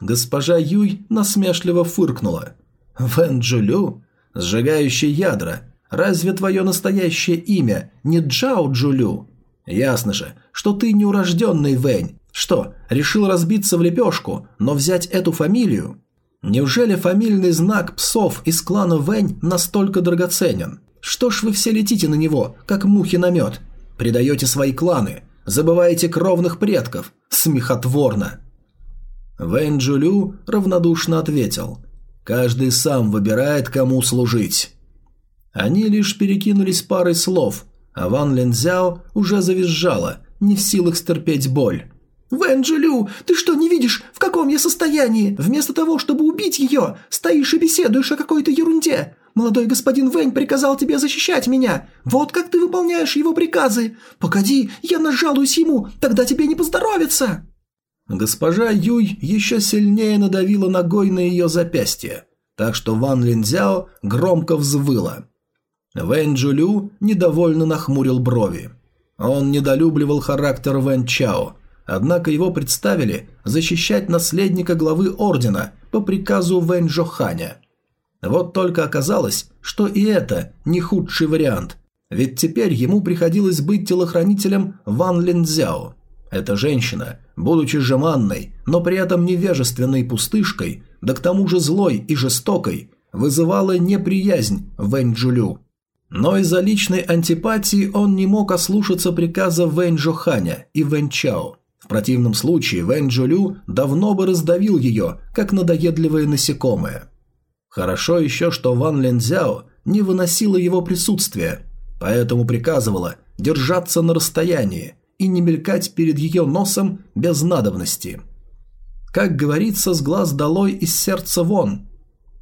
Госпожа Юй насмешливо фыркнула. «Венджелю? Сжигающий ядра. Разве твое настоящее имя не Джао Джулю? Ясно же, что ты неурожденный Вэнь. Что, решил разбиться в лепешку, но взять эту фамилию? Неужели фамильный знак псов из клана Вэнь настолько драгоценен? Что ж вы все летите на него, как мухи на мед? Предаете свои кланы, забываете кровных предков. Смехотворно. Вэнь Джулю равнодушно ответил. Каждый сам выбирает, кому служить. Они лишь перекинулись парой слов, а Ван Линзяо уже завизжала, не в силах стерпеть боль. «Вэнджелю, ты что, не видишь, в каком я состоянии? Вместо того, чтобы убить ее, стоишь и беседуешь о какой-то ерунде. Молодой господин Вэнь приказал тебе защищать меня. Вот как ты выполняешь его приказы. Погоди, я нажалуюсь ему, тогда тебе не поздоровится». Госпожа Юй еще сильнее надавила ногой на ее запястье, так что Ван Линзяо громко взвыла. Вэнь Джулю недовольно нахмурил брови. Он недолюбливал характер Вэн Чао, однако его представили защищать наследника главы ордена по приказу Вэнь Джоханя. Вот только оказалось, что и это не худший вариант, ведь теперь ему приходилось быть телохранителем Ван Линзяо. Эта женщина, будучи жеманной, но при этом невежественной пустышкой, да к тому же злой и жестокой, вызывала неприязнь Вэнь. Но из-за личной антипатии он не мог ослушаться приказа Вэнь Джоханя и Вэнь Чао. В противном случае Вэнь давно бы раздавил ее, как надоедливое насекомое. Хорошо еще, что Ван Линзяо не выносила его присутствие, поэтому приказывала держаться на расстоянии, и не мелькать перед ее носом без надобности. Как говорится, с глаз долой из сердца вон.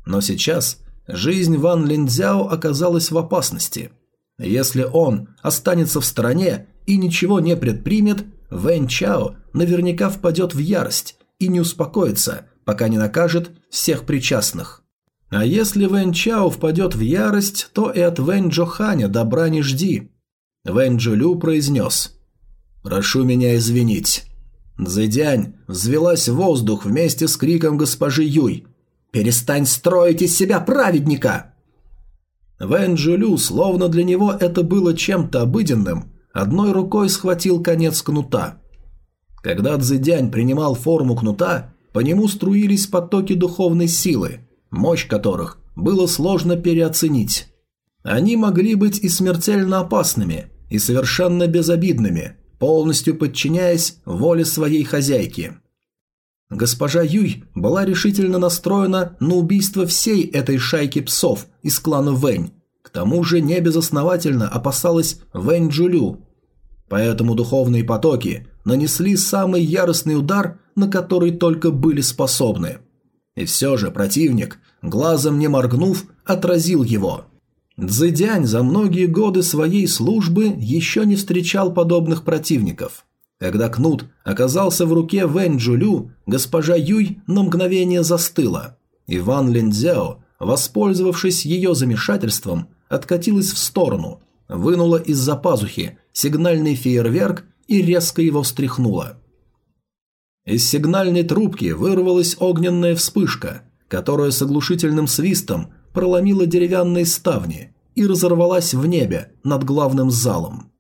Но сейчас жизнь Ван Линдзяо оказалась в опасности. Если он останется в стороне и ничего не предпримет, Вэн Чао наверняка впадет в ярость и не успокоится, пока не накажет всех причастных. А если Вэн Чао впадет в ярость, то и от Вэнь Джоханя добра не жди. Вэнь Джулю произнес – «Прошу меня извинить». Цзэдянь взвелась в воздух вместе с криком госпожи Юй. «Перестань строить из себя праведника!» Вэн Джулю, словно для него это было чем-то обыденным, одной рукой схватил конец кнута. Когда Цзэдянь принимал форму кнута, по нему струились потоки духовной силы, мощь которых было сложно переоценить. Они могли быть и смертельно опасными, и совершенно безобидными, полностью подчиняясь воле своей хозяйки. Госпожа Юй была решительно настроена на убийство всей этой шайки псов из клана Вэнь. К тому же небезосновательно опасалась Вэнь Джулю. Поэтому духовные потоки нанесли самый яростный удар, на который только были способны. И все же противник, глазом не моргнув, отразил его – Цзэдянь за многие годы своей службы еще не встречал подобных противников. Когда кнут оказался в руке Вэнь Джулю, госпожа Юй на мгновение застыла. Иван Линдзяо, воспользовавшись ее замешательством, откатилась в сторону, вынула из-за пазухи сигнальный фейерверк и резко его встряхнула. Из сигнальной трубки вырвалась огненная вспышка, которая с оглушительным свистом проломила деревянные ставни и разорвалась в небе над главным залом.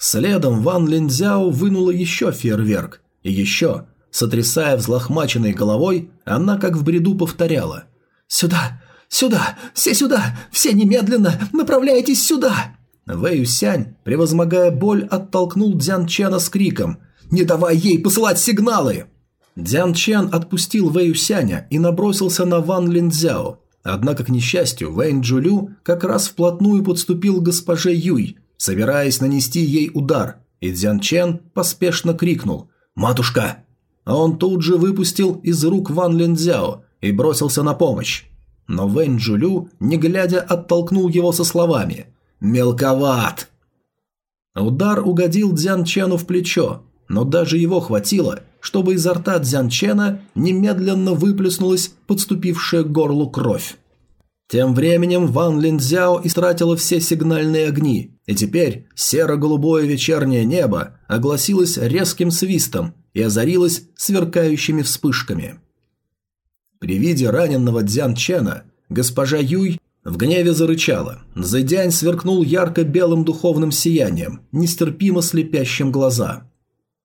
Следом Ван Линзяо вынула еще фейерверк, и еще, сотрясая взлохмаченной головой, она как в бреду повторяла «Сюда! Сюда! Все сюда! Все немедленно! Направляйтесь сюда!» Вэй Сянь, превозмогая боль, оттолкнул Дзян Чена с криком «Не давай ей посылать сигналы!» Дзян Чен отпустил Вэй Сяня и набросился на Ван Линзяо, Однако, к несчастью, Вэнь Джулю как раз вплотную подступил к госпоже Юй, собираясь нанести ей удар, и Дзян Чен поспешно крикнул «Матушка!». А он тут же выпустил из рук Ван Линдзяо и бросился на помощь. Но Вэнь Джулю, не глядя, оттолкнул его со словами «Мелковат!». Удар угодил Дзян Чену в плечо, но даже его хватило, чтобы изо рта Дзянчена немедленно выплеснулась подступившая к горлу кровь. Тем временем Ван Линзяо истратила все сигнальные огни, и теперь серо-голубое вечернее небо огласилось резким свистом и озарилось сверкающими вспышками. При виде раненного Дзян Чена госпожа Юй в гневе зарычала. Зэдянь сверкнул ярко-белым духовным сиянием, нестерпимо слепящим глаза.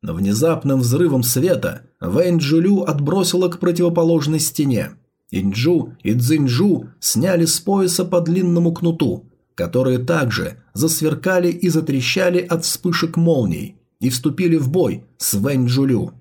Внезапным взрывом света Вэнь Джулю отбросила к противоположной стене. Инджу и Цзиньжу сняли с пояса по длинному кнуту, которые также засверкали и затрещали от вспышек молний, и вступили в бой с Вэнь Джулю.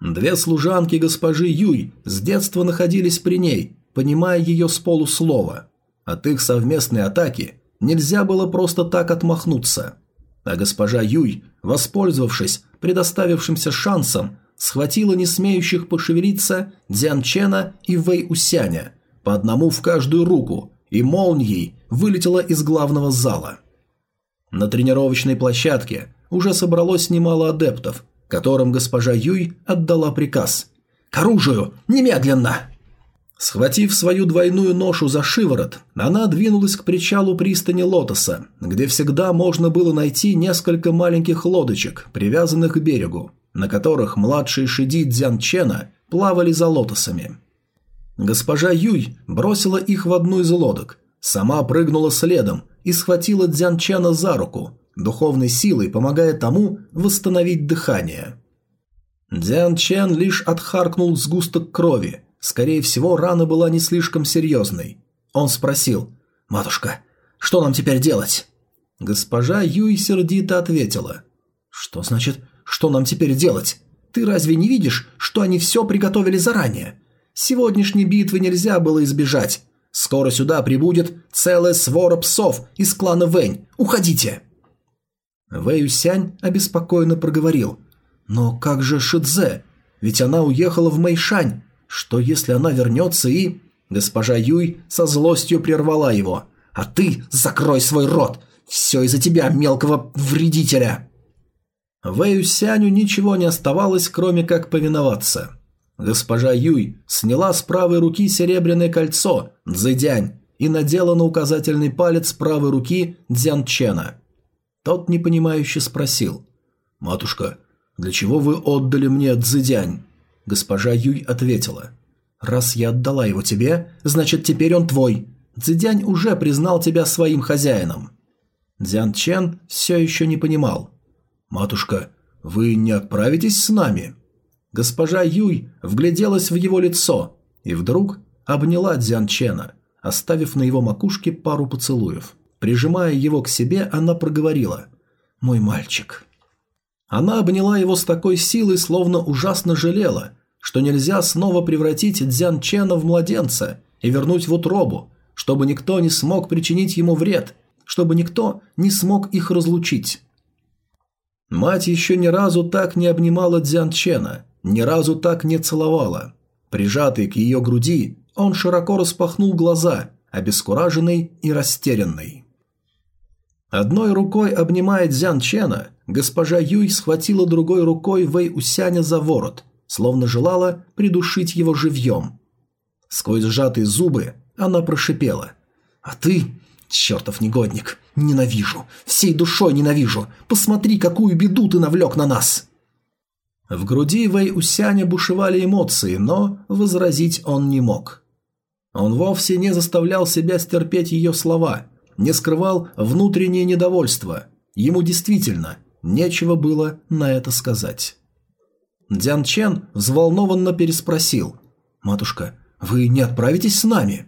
Две служанки госпожи Юй с детства находились при ней, понимая ее с полуслова. От их совместной атаки нельзя было просто так отмахнуться. А госпожа Юй, воспользовавшись предоставившимся шансом, схватила не смеющих пошевелиться Дзян Чена и Вэй Усяня, по одному в каждую руку, и молнией вылетела из главного зала. На тренировочной площадке уже собралось немало адептов, которым госпожа Юй отдала приказ. «К оружию! Немедленно!» Схватив свою двойную ношу за шиворот, она двинулась к причалу пристани Лотоса, где всегда можно было найти несколько маленьких лодочек, привязанных к берегу, на которых младшие Шиди Дзян Чена плавали за лотосами. Госпожа Юй бросила их в одну из лодок, сама прыгнула следом и схватила Дзян Чена за руку, духовной силой помогая тому восстановить дыхание. Дзян Чен лишь отхаркнул сгусток крови – Скорее всего, рана была не слишком серьезной. Он спросил, «Матушка, что нам теперь делать?» Госпожа Юй сердито ответила, «Что значит, что нам теперь делать? Ты разве не видишь, что они все приготовили заранее? Сегодняшней битвы нельзя было избежать. Скоро сюда прибудет целая свора псов из клана Вэнь. Уходите!» Вэй Юсянь обеспокоенно проговорил, «Но как же Шидзе? Ведь она уехала в Мэйшань. Что если она вернется и... Госпожа Юй со злостью прервала его. «А ты закрой свой рот! Все из-за тебя, мелкого вредителя!» Вэю Сяню ничего не оставалось, кроме как повиноваться. Госпожа Юй сняла с правой руки серебряное кольцо Цзэдянь и надела на указательный палец правой руки Дзян Чена. Тот непонимающе спросил. «Матушка, для чего вы отдали мне Цзэдянь?» Госпожа Юй ответила. «Раз я отдала его тебе, значит теперь он твой. Цзидянь уже признал тебя своим хозяином». Дзян Чен все еще не понимал. «Матушка, вы не отправитесь с нами?» Госпожа Юй вгляделась в его лицо и вдруг обняла Дзян Чена, оставив на его макушке пару поцелуев. Прижимая его к себе, она проговорила «Мой мальчик». Она обняла его с такой силой, словно ужасно жалела, что нельзя снова превратить Дзян Чена в младенца и вернуть в утробу, чтобы никто не смог причинить ему вред, чтобы никто не смог их разлучить. Мать еще ни разу так не обнимала Дзян Чена, ни разу так не целовала. Прижатый к ее груди, он широко распахнул глаза, обескураженный и растерянный. Одной рукой обнимая Дзян Чена, госпожа Юй схватила другой рукой Вэй Усяня за ворот словно желала придушить его живьем. Сквозь сжатые зубы она прошипела. «А ты, чертов негодник, ненавижу, всей душой ненавижу, посмотри, какую беду ты навлек на нас!» В груди Вэй Усяня бушевали эмоции, но возразить он не мог. Он вовсе не заставлял себя стерпеть ее слова, не скрывал внутреннее недовольство. Ему действительно нечего было на это сказать. Дзян Чен взволнованно переспросил. «Матушка, вы не отправитесь с нами?»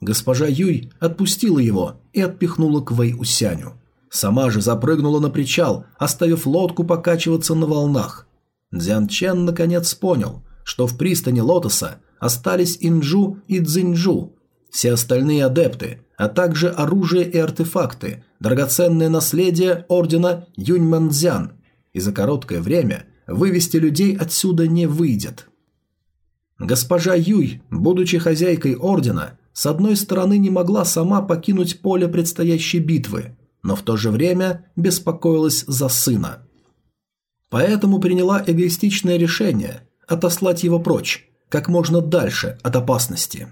Госпожа Юй отпустила его и отпихнула к Вэй Усяню. Сама же запрыгнула на причал, оставив лодку покачиваться на волнах. Дзян Чен наконец понял, что в пристани Лотоса остались Инджу и Цзиньджу, все остальные адепты, а также оружие и артефакты, драгоценное наследие ордена Юньмэнцзян, и за короткое время вывести людей отсюда не выйдет. Госпожа Юй, будучи хозяйкой ордена, с одной стороны не могла сама покинуть поле предстоящей битвы, но в то же время беспокоилась за сына. Поэтому приняла эгоистичное решение отослать его прочь, как можно дальше от опасности.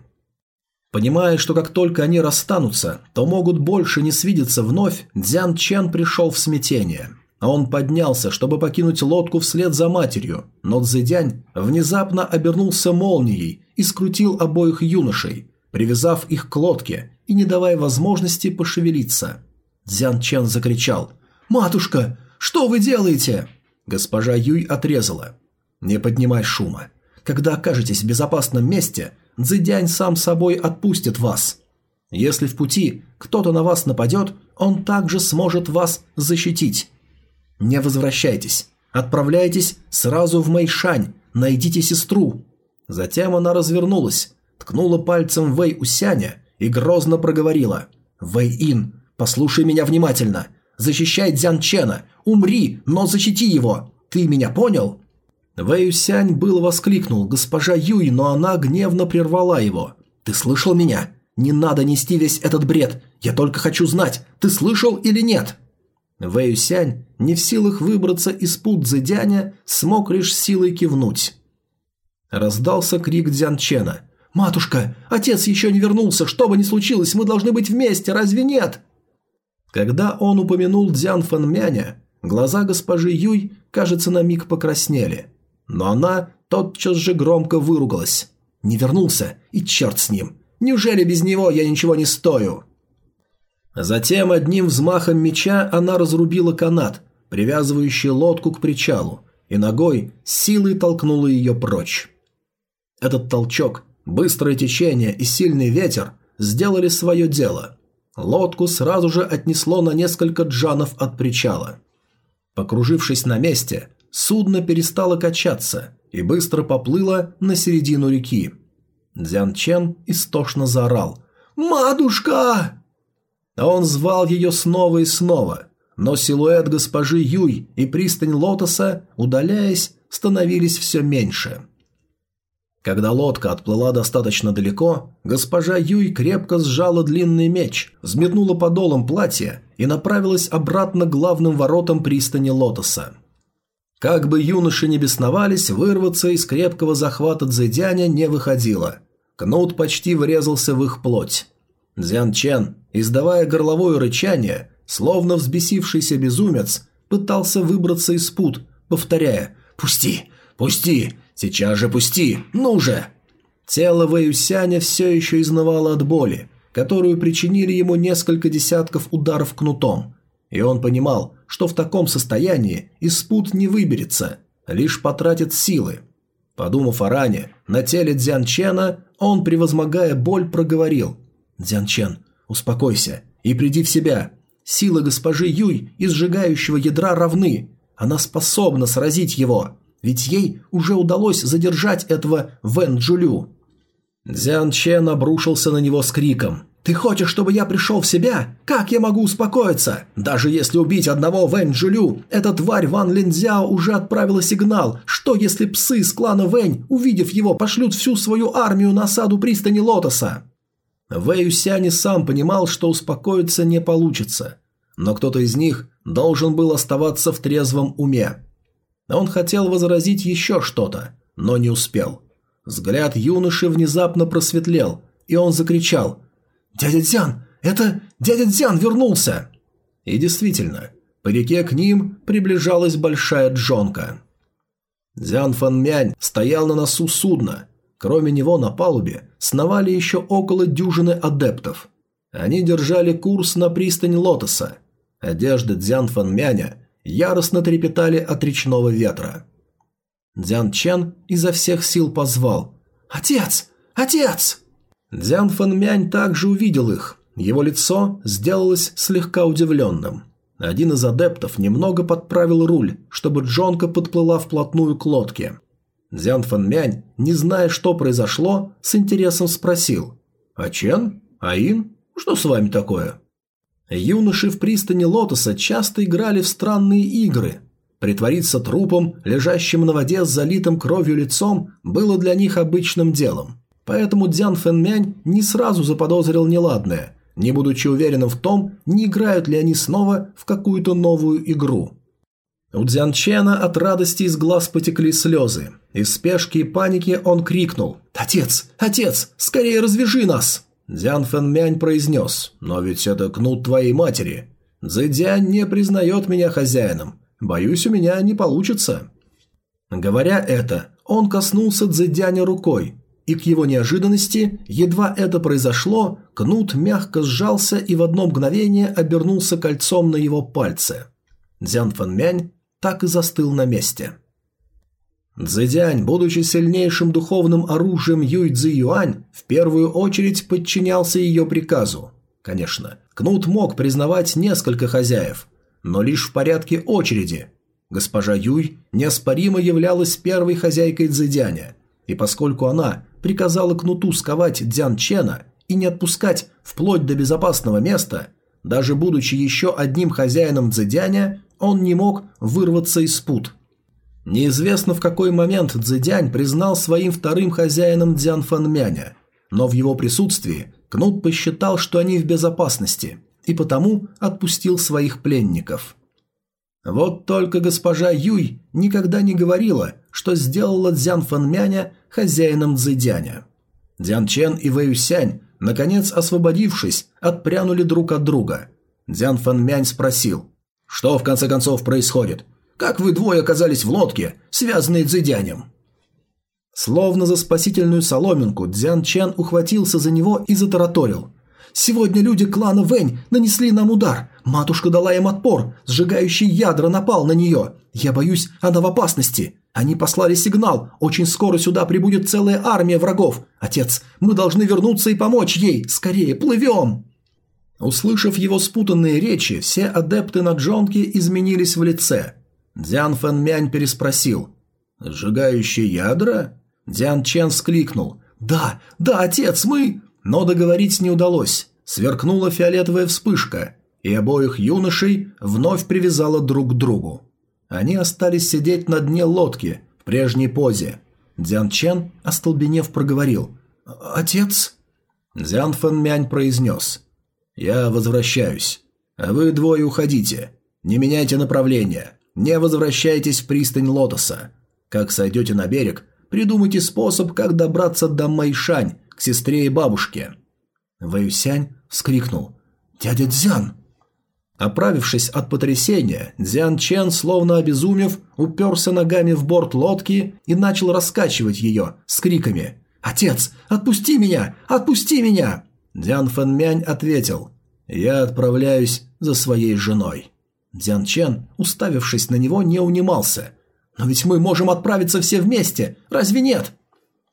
Понимая, что как только они расстанутся, то могут больше не свидеться вновь, Дзян Чен пришел в смятение – он поднялся, чтобы покинуть лодку вслед за матерью, но Цзэдянь внезапно обернулся молнией и скрутил обоих юношей, привязав их к лодке и не давая возможности пошевелиться. Дзян Чен закричал «Матушка, что вы делаете?» Госпожа Юй отрезала «Не поднимай шума. Когда окажетесь в безопасном месте, Цзэдянь сам собой отпустит вас. Если в пути кто-то на вас нападет, он также сможет вас защитить». «Не возвращайтесь. Отправляйтесь сразу в Мэйшань. Найдите сестру». Затем она развернулась, ткнула пальцем Вэй Усяня и грозно проговорила. «Вэй Ин, послушай меня внимательно. Защищай Дзян Чена. Умри, но защити его. Ты меня понял?» Вэй Усянь было воскликнул «Госпожа Юй», но она гневно прервала его. «Ты слышал меня? Не надо нести весь этот бред. Я только хочу знать, ты слышал или нет?» Вэйюсянь, не в силах выбраться из пут Цзэдяня, смог лишь силой кивнуть. Раздался крик Дзянчена. «Матушка, отец еще не вернулся, что бы ни случилось, мы должны быть вместе, разве нет?» Когда он упомянул Дзян Фанмяня, глаза госпожи Юй, кажется, на миг покраснели. Но она тотчас же громко выругалась. «Не вернулся, и черт с ним! Неужели без него я ничего не стою?» Затем одним взмахом меча она разрубила канат, привязывающий лодку к причалу, и ногой силой толкнула ее прочь. Этот толчок, быстрое течение и сильный ветер сделали свое дело. Лодку сразу же отнесло на несколько джанов от причала. Покружившись на месте, судно перестало качаться и быстро поплыло на середину реки. Дзян Чен истошно заорал «Матушка!». Он звал ее снова и снова, но силуэт госпожи Юй и пристань Лотоса, удаляясь, становились все меньше. Когда лодка отплыла достаточно далеко, госпожа Юй крепко сжала длинный меч, взметнула подолом платья и направилась обратно к главным воротам пристани Лотоса. Как бы юноши не бесновались, вырваться из крепкого захвата Цзэдяня не выходило. Кнут почти врезался в их плоть. Дзян Чен, издавая горловое рычание, словно взбесившийся безумец, пытался выбраться из пут, повторяя «Пусти! Пусти! Сейчас же пусти! Ну же!» Тело Вэюсяня все еще изнывало от боли, которую причинили ему несколько десятков ударов кнутом, и он понимал, что в таком состоянии из пут не выберется, лишь потратит силы. Подумав о ране, на теле Дзянчена он, превозмогая боль, проговорил «Дзянчен, успокойся и приди в себя. Силы госпожи Юй из сжигающего ядра равны. Она способна сразить его. Ведь ей уже удалось задержать этого Вэн Джулю. Дзян Чен обрушился на него с криком. «Ты хочешь, чтобы я пришел в себя? Как я могу успокоиться? Даже если убить одного Вэнь Джулю, эта тварь Ван Линдзяо уже отправила сигнал. Что если псы из клана Вэнь, увидев его, пошлют всю свою армию на саду пристани Лотоса?» Вэй Юсянь сам понимал, что успокоиться не получится. Но кто-то из них должен был оставаться в трезвом уме. Он хотел возразить еще что-то, но не успел. Взгляд юноши внезапно просветлел, и он закричал «Дядя Дзян! Это дядя Дзян вернулся!» И действительно, по реке к ним приближалась большая джонка. Дзян Фан Мянь стоял на носу судна. Кроме него на палубе сновали еще около дюжины адептов. Они держали курс на пристань Лотоса. Одежды Дзян Фан Мяня яростно трепетали от речного ветра. Дзян Чен изо всех сил позвал «Отец! Отец!» Дзян Фэн Мянь также увидел их. Его лицо сделалось слегка удивленным. Один из адептов немного подправил руль, чтобы Джонка подплыла вплотную к лодке. Дзян Фэн Мянь, не зная, что произошло, с интересом спросил «А Чен? Аин? Что с вами такое?» Юноши в пристани Лотоса часто играли в странные игры. Притвориться трупом, лежащим на воде с залитым кровью лицом, было для них обычным делом. Поэтому Дзян Фэнмянь не сразу заподозрил неладное, не будучи уверенным в том, не играют ли они снова в какую-то новую игру. У Дзян Чена от радости из глаз потекли слезы. Из спешки и паники он крикнул «Отец! Отец! Скорее развяжи нас!» Дзян Фэнмянь произнес, «Но ведь это кнут твоей матери. Цзэдянь не признает меня хозяином. Боюсь, у меня не получится». Говоря это, он коснулся Цзэдяня рукой, и к его неожиданности, едва это произошло, кнут мягко сжался и в одно мгновение обернулся кольцом на его пальце. Дзян Фэнмянь так и застыл на месте. Цзэдянь, будучи сильнейшим духовным оружием Юй Цзи Юань, в первую очередь подчинялся ее приказу. Конечно, Кнут мог признавать несколько хозяев, но лишь в порядке очереди. Госпожа Юй неоспоримо являлась первой хозяйкой Цзэдяня, и поскольку она приказала Кнуту сковать Дзян Чена и не отпускать вплоть до безопасного места, даже будучи еще одним хозяином Цзэдяня, он не мог вырваться из пут – Неизвестно в какой момент Цзэдянь признал своим вторым хозяином Дзян Фанмяня, но в его присутствии Кнут посчитал, что они в безопасности, и потому отпустил своих пленников. Вот только госпожа Юй никогда не говорила, что сделала Дзян Фанмяня хозяином Цзэдяня. Дзян Чен и Вэй Сянь, наконец освободившись, отпрянули друг от друга. Дзян Фанмянь спросил, «Что в конце концов происходит? Как вы двое оказались в лодке, связанные Цзэдянем?» Словно за спасительную соломинку, Дзян Чен ухватился за него и затараторил. «Сегодня люди клана Вэнь нанесли нам удар. Матушка дала им отпор. Сжигающий ядра напал на нее. Я боюсь, она в опасности. Они послали сигнал. Очень скоро сюда прибудет целая армия врагов. Отец, мы должны вернуться и помочь ей. Скорее, плывем!» Услышав его спутанные речи, все адепты на джонке изменились в лице. Дзян Фэн Мянь переспросил. «Сжигающие ядра?» Дзян Чен вскликнул. «Да, да, отец, мы...» Но договорить не удалось. Сверкнула фиолетовая вспышка, и обоих юношей вновь привязала друг к другу. Они остались сидеть на дне лодки, в прежней позе. Дзян Чен, остолбенев, проговорил. «Отец?» Дзян Фэн Мянь произнес. «Я возвращаюсь. А вы двое уходите. Не меняйте направление. Не возвращайтесь в пристань Лотоса. Как сойдете на берег, Придумайте способ, как добраться до Майшань, к сестре и бабушке». Вэйюсянь вскрикнул. «Дядя Дзян!» Оправившись от потрясения, Дзян Чен, словно обезумев, уперся ногами в борт лодки и начал раскачивать ее с криками «Отец, отпусти меня! Отпусти меня!» Дзян Фэнмянь ответил «Я отправляюсь за своей женой». Дзян Чен, уставившись на него, не унимался – «Но ведь мы можем отправиться все вместе, разве нет?»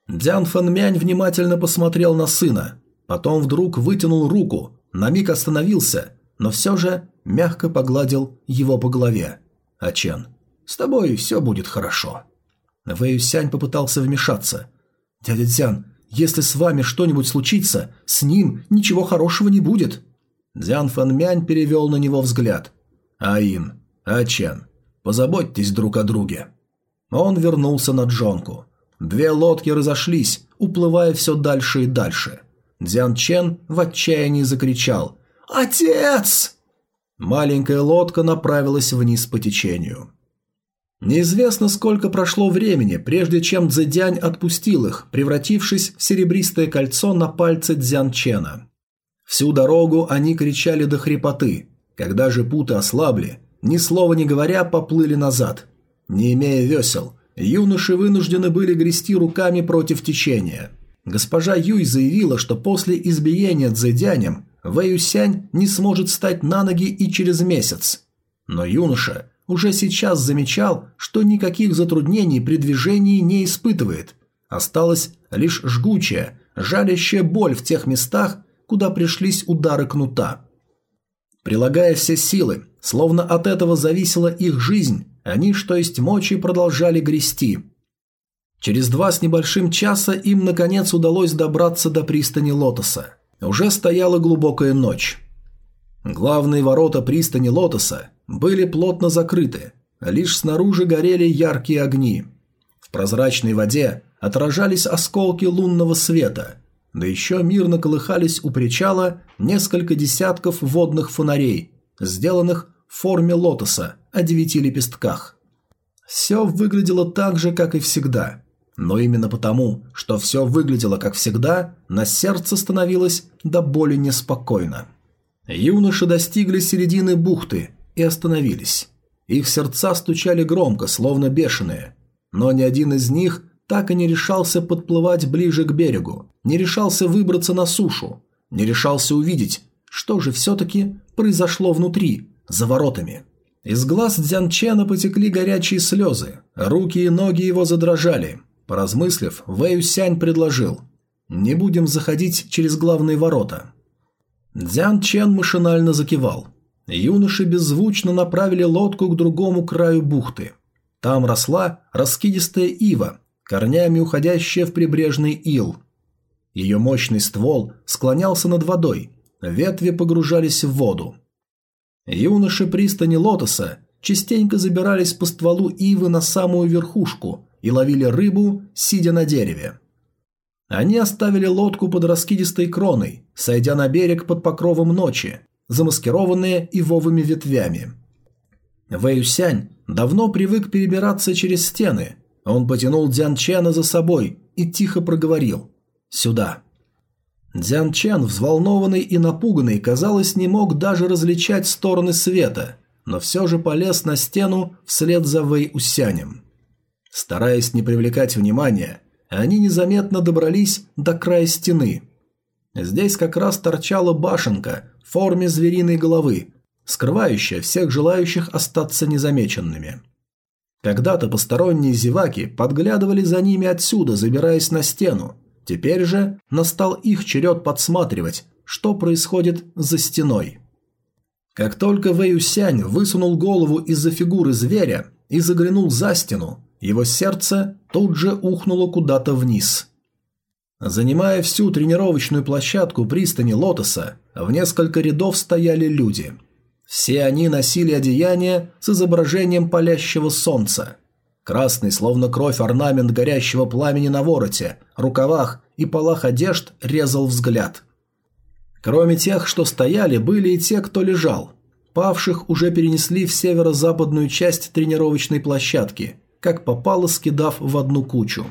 Дзян Фэнмянь внимательно посмотрел на сына, потом вдруг вытянул руку, на миг остановился, но все же мягко погладил его по голове. «А Чен, с тобой все будет хорошо». Вэй Сянь попытался вмешаться. «Дядя Дзян, если с вами что-нибудь случится, с ним ничего хорошего не будет». Дзян Фэнмянь перевел на него взгляд. «Аин, А Чен, Позаботьтесь друг о друге». Он вернулся на Джонку. Две лодки разошлись, уплывая все дальше и дальше. Дзян Чен в отчаянии закричал «Отец!». Маленькая лодка направилась вниз по течению. Неизвестно, сколько прошло времени, прежде чем Цзэдянь отпустил их, превратившись в серебристое кольцо на пальце Дзян Чена. Всю дорогу они кричали до хрипоты. Когда же путы ослабли, ни слова не говоря, поплыли назад. Не имея весел, юноши вынуждены были грести руками против течения. Госпожа Юй заявила, что после избиения Цзэдянем Вэюсянь не сможет встать на ноги и через месяц. Но юноша уже сейчас замечал, что никаких затруднений при движении не испытывает. Осталась лишь жгучая, жалящая боль в тех местах, куда пришлись удары кнута. Прилагая все силы, словно от этого зависела их жизнь, они, что есть мочи, продолжали грести. Через два с небольшим часа им, наконец, удалось добраться до пристани Лотоса. Уже стояла глубокая ночь. Главные ворота пристани Лотоса были плотно закрыты, лишь снаружи горели яркие огни. В прозрачной воде отражались осколки лунного света – да еще мирно колыхались у причала несколько десятков водных фонарей, сделанных в форме лотоса о девяти лепестках. Все выглядело так же, как и всегда. Но именно потому, что все выглядело как всегда, на сердце становилось до боли неспокойно. Юноши достигли середины бухты и остановились. Их сердца стучали громко, словно бешеные. Но ни один из них так и не решался подплывать ближе к берегу, не решался выбраться на сушу, не решался увидеть, что же все-таки произошло внутри, за воротами. Из глаз Дзянчена потекли горячие слезы, руки и ноги его задрожали. Поразмыслив, Вэй Сянь предложил «Не будем заходить через главные ворота». Дзян Чен машинально закивал. Юноши беззвучно направили лодку к другому краю бухты. Там росла раскидистая ива, корнями уходящая в прибрежный ил. Ее мощный ствол склонялся над водой, ветви погружались в воду. Юноши пристани лотоса частенько забирались по стволу ивы на самую верхушку и ловили рыбу, сидя на дереве. Они оставили лодку под раскидистой кроной, сойдя на берег под покровом ночи, замаскированные ивовыми ветвями. Вэйюсянь давно привык перебираться через стены. Он потянул Дзян Чена за собой и тихо проговорил «Сюда». Дзян Чен, взволнованный и напуганный, казалось, не мог даже различать стороны света, но все же полез на стену вслед за Вэй Усянем. Стараясь не привлекать внимания, они незаметно добрались до края стены. Здесь как раз торчала башенка в форме звериной головы, скрывающая всех желающих остаться незамеченными. Когда-то посторонние зеваки подглядывали за ними отсюда, забираясь на стену. Теперь же настал их черед подсматривать, что происходит за стеной. Как только Вэйюсянь высунул голову из-за фигуры зверя и заглянул за стену, его сердце тут же ухнуло куда-то вниз. Занимая всю тренировочную площадку пристани Лотоса, в несколько рядов стояли люди. Все они носили одеяния с изображением палящего солнца. Красный, словно кровь, орнамент горящего пламени на вороте, рукавах и полах одежд резал взгляд. Кроме тех, что стояли, были и те, кто лежал. Павших уже перенесли в северо-западную часть тренировочной площадки – как попало скидав в одну кучу.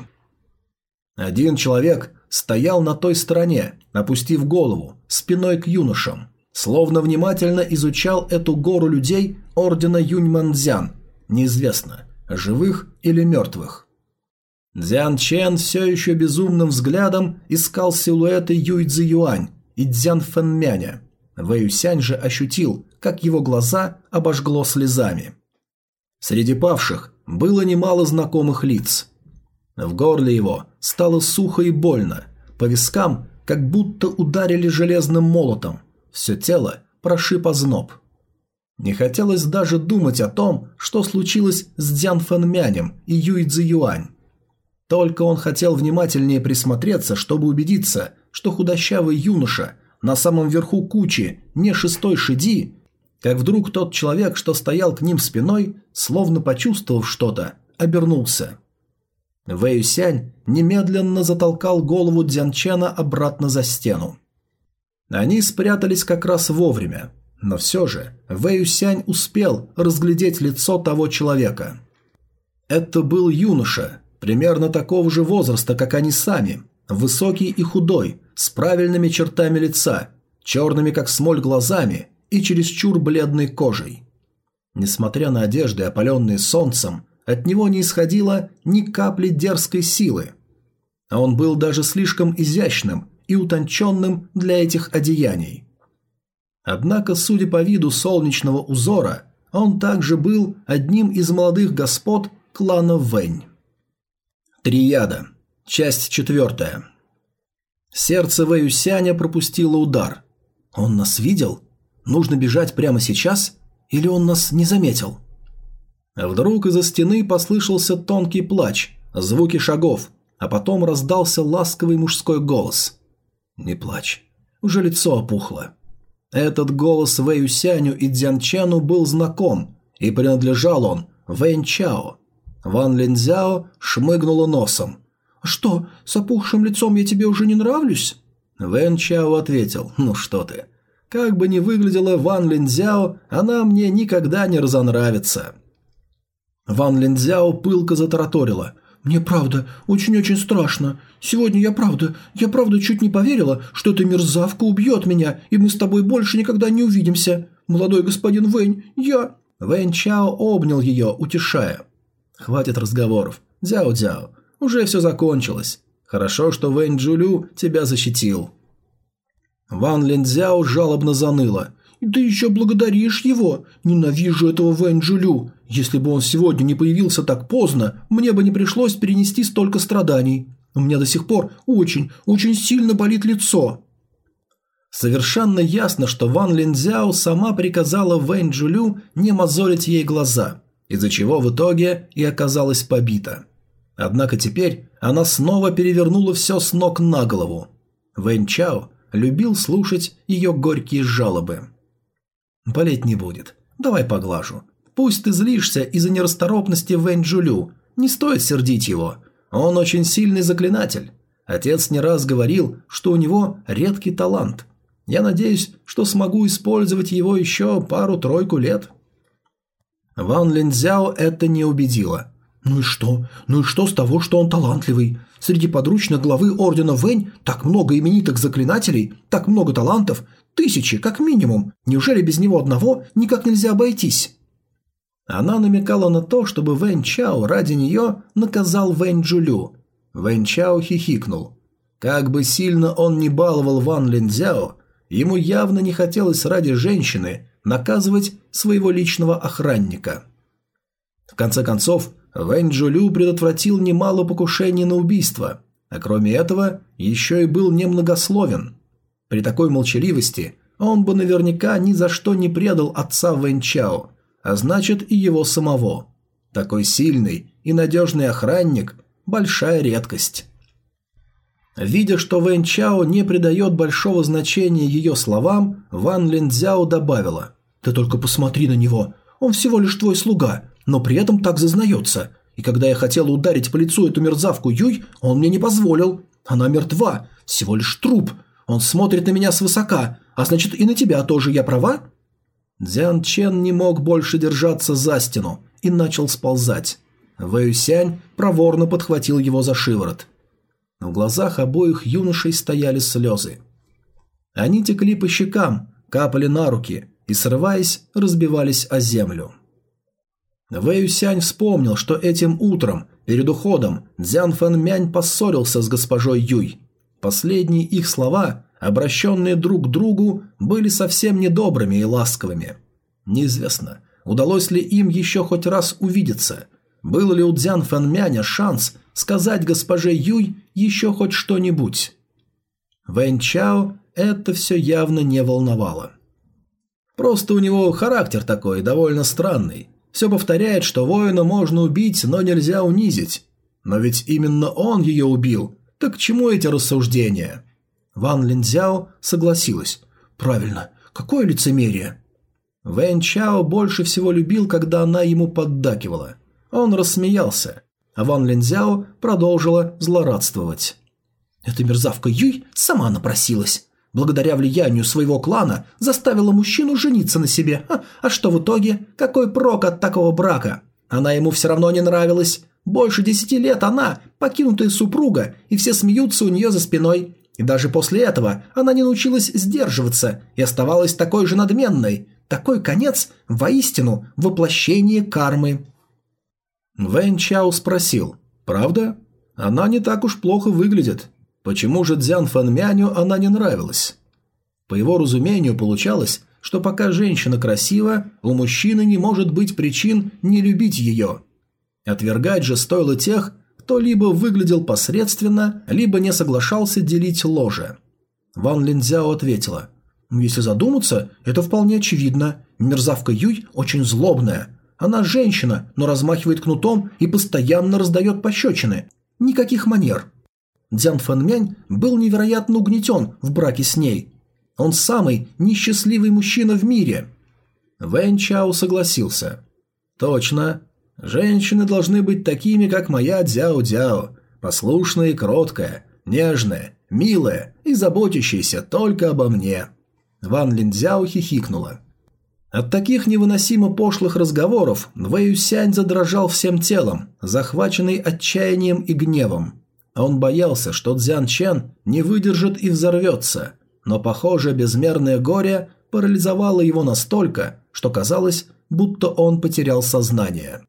Один человек стоял на той стороне, опустив голову, спиной к юношам, словно внимательно изучал эту гору людей ордена Юньманзян, неизвестно, живых или мертвых. Дзян Чен все еще безумным взглядом искал силуэты Юй Цзи Юань и Дзян Фэнмяня. Вэйюсянь же ощутил, как его глаза обожгло слезами. Среди павших было немало знакомых лиц. В горле его стало сухо и больно, по вискам как будто ударили железным молотом, все тело прошиб озноб. Не хотелось даже думать о том, что случилось с Дзян Фэнмянем и Юй Цзи Юань. Только он хотел внимательнее присмотреться, чтобы убедиться, что худощавый юноша на самом верху кучи не шестой шиди, как вдруг тот человек, что стоял к ним спиной, словно почувствовав что-то, обернулся. Вэй Сянь немедленно затолкал голову Дзянчена обратно за стену. Они спрятались как раз вовремя, но все же Вэй успел разглядеть лицо того человека. Это был юноша, примерно такого же возраста, как они сами, высокий и худой, с правильными чертами лица, черными как смоль глазами и чересчур бледной кожей. Несмотря на одежды, опаленные солнцем, от него не исходило ни капли дерзкой силы. А он был даже слишком изящным и утонченным для этих одеяний. Однако, судя по виду солнечного узора, он также был одним из молодых господ клана Вэнь. Трияда. Часть четвертая. Сердце Вэюсяня пропустило удар. Он нас видел? Нужно бежать прямо сейчас? Или он нас не заметил? Вдруг из-за стены послышался тонкий плач, звуки шагов, а потом раздался ласковый мужской голос. «Не плачь, уже лицо опухло». Этот голос Вэй Юсяню и Дзян Чану был знаком, и принадлежал он Вэнь Чао. Ван Линзяо шмыгнула носом. «Что, с опухшим лицом я тебе уже не нравлюсь?» Вэн Чао ответил, «Ну что ты, как бы ни выглядела Ван Линзяо, она мне никогда не разонравится. Ван Линзяо пылко затараторила. «Мне правда, очень-очень страшно. Сегодня я правда, я правда чуть не поверила, что эта мерзавка убьет меня, и мы с тобой больше никогда не увидимся. Молодой господин Вэнь, я...» Вэнь Чао обнял ее, утешая. «Хватит разговоров. Дзяо-дзяо, уже все закончилось. Хорошо, что Вэнь Джулю тебя защитил». Ван Линзяо жалобно заныла. «И ты еще благодаришь его? Ненавижу этого Вэнь Джулю. Если бы он сегодня не появился так поздно, мне бы не пришлось перенести столько страданий. У меня до сих пор очень, очень сильно болит лицо». Совершенно ясно, что Ван Линзяо сама приказала Вэнь не мозолить ей глаза, из-за чего в итоге и оказалась побита. Однако теперь она снова перевернула все с ног на голову. Вэнь Чао любил слушать ее горькие жалобы. «Болеть не будет. Давай поглажу. Пусть ты злишься из-за нерасторопности Вэнь Джулю. Не стоит сердить его. Он очень сильный заклинатель. Отец не раз говорил, что у него редкий талант. Я надеюсь, что смогу использовать его еще пару-тройку лет». Ван Линзяо это не убедило. «Ну и что? Ну и что с того, что он талантливый? Среди подручных главы Ордена Вэнь так много именитых заклинателей, так много талантов, тысячи, как минимум. Неужели без него одного никак нельзя обойтись?» Она намекала на то, чтобы Вэнь Чао ради нее наказал Вэнь Джулю. Вэнь Чао хихикнул. Как бы сильно он не баловал Ван Линзяо, ему явно не хотелось ради женщины наказывать своего личного охранника. В конце концов, Вэнь Джулю предотвратил немало покушений на убийство, а кроме этого еще и был немногословен. При такой молчаливости он бы наверняка ни за что не предал отца Вэнь Чао, а значит и его самого. Такой сильный и надежный охранник – большая редкость. Видя, что Чао не придает большого значения ее словам, Ван Линцзяо добавила «Ты только посмотри на него, он всего лишь твой слуга, но при этом так зазнается. И когда я хотела ударить по лицу эту мерзавку Юй, он мне не позволил. Она мертва, всего лишь труп. Он смотрит на меня свысока, а значит и на тебя тоже, я права?» Дзян Чен не мог больше держаться за стену и начал сползать. Вэюсянь проворно подхватил его за шиворот. В глазах обоих юношей стояли слезы. Они текли по щекам, капали на руки и, срываясь, разбивались о землю. Вэй Юсянь вспомнил, что этим утром, перед уходом, Дзян Фэн Мянь поссорился с госпожой Юй. Последние их слова, обращенные друг к другу, были совсем недобрыми и ласковыми. Неизвестно, удалось ли им еще хоть раз увидеться. Был ли у Дзян Фэн Мяня шанс сказать госпоже Юй еще хоть что-нибудь? Вэнь Чао это все явно не волновало. Просто у него характер такой, довольно странный. Все повторяет, что воина можно убить, но нельзя унизить. Но ведь именно он ее убил. Так к чему эти рассуждения? Ван Линзяо согласилась. Правильно, какое лицемерие? Вэн Чао больше всего любил, когда она ему поддакивала. Он рассмеялся, а Ван Линзяо продолжила злорадствовать. Эта мерзавка Юй сама напросилась. Благодаря влиянию своего клана заставила мужчину жениться на себе. А, а что в итоге? Какой прок от такого брака? Она ему все равно не нравилась. Больше десяти лет она покинутая супруга, и все смеются у нее за спиной. И даже после этого она не научилась сдерживаться и оставалась такой же надменной. Такой конец воистину воплощение кармы. Вэн Чао спросил, «Правда? Она не так уж плохо выглядит. Почему же Дзян Фанмяню она не нравилась? По его разумению получалось, что пока женщина красива, у мужчины не может быть причин не любить ее. Отвергать же стоило тех, кто либо выглядел посредственно, либо не соглашался делить ложе. Ван Линзяо ответила, «Если задуматься, это вполне очевидно. Мерзавка Юй очень злобная. Она женщина, но размахивает кнутом и постоянно раздает пощечины. Никаких манер. Дзян Фэнмянь был невероятно угнетен в браке с ней. Он самый несчастливый мужчина в мире. Вэн Чао согласился. «Точно. Женщины должны быть такими, как моя Дзяо-Дзяо. Послушная и кроткая, нежная, милая и заботящаяся только обо мне». Ван Линдзяо хихикнула. От таких невыносимо пошлых разговоров Вэй Сянь задрожал всем телом, захваченный отчаянием и гневом. Он боялся, что Цзян Чен не выдержит и взорвется, но, похоже, безмерное горе парализовало его настолько, что казалось, будто он потерял сознание.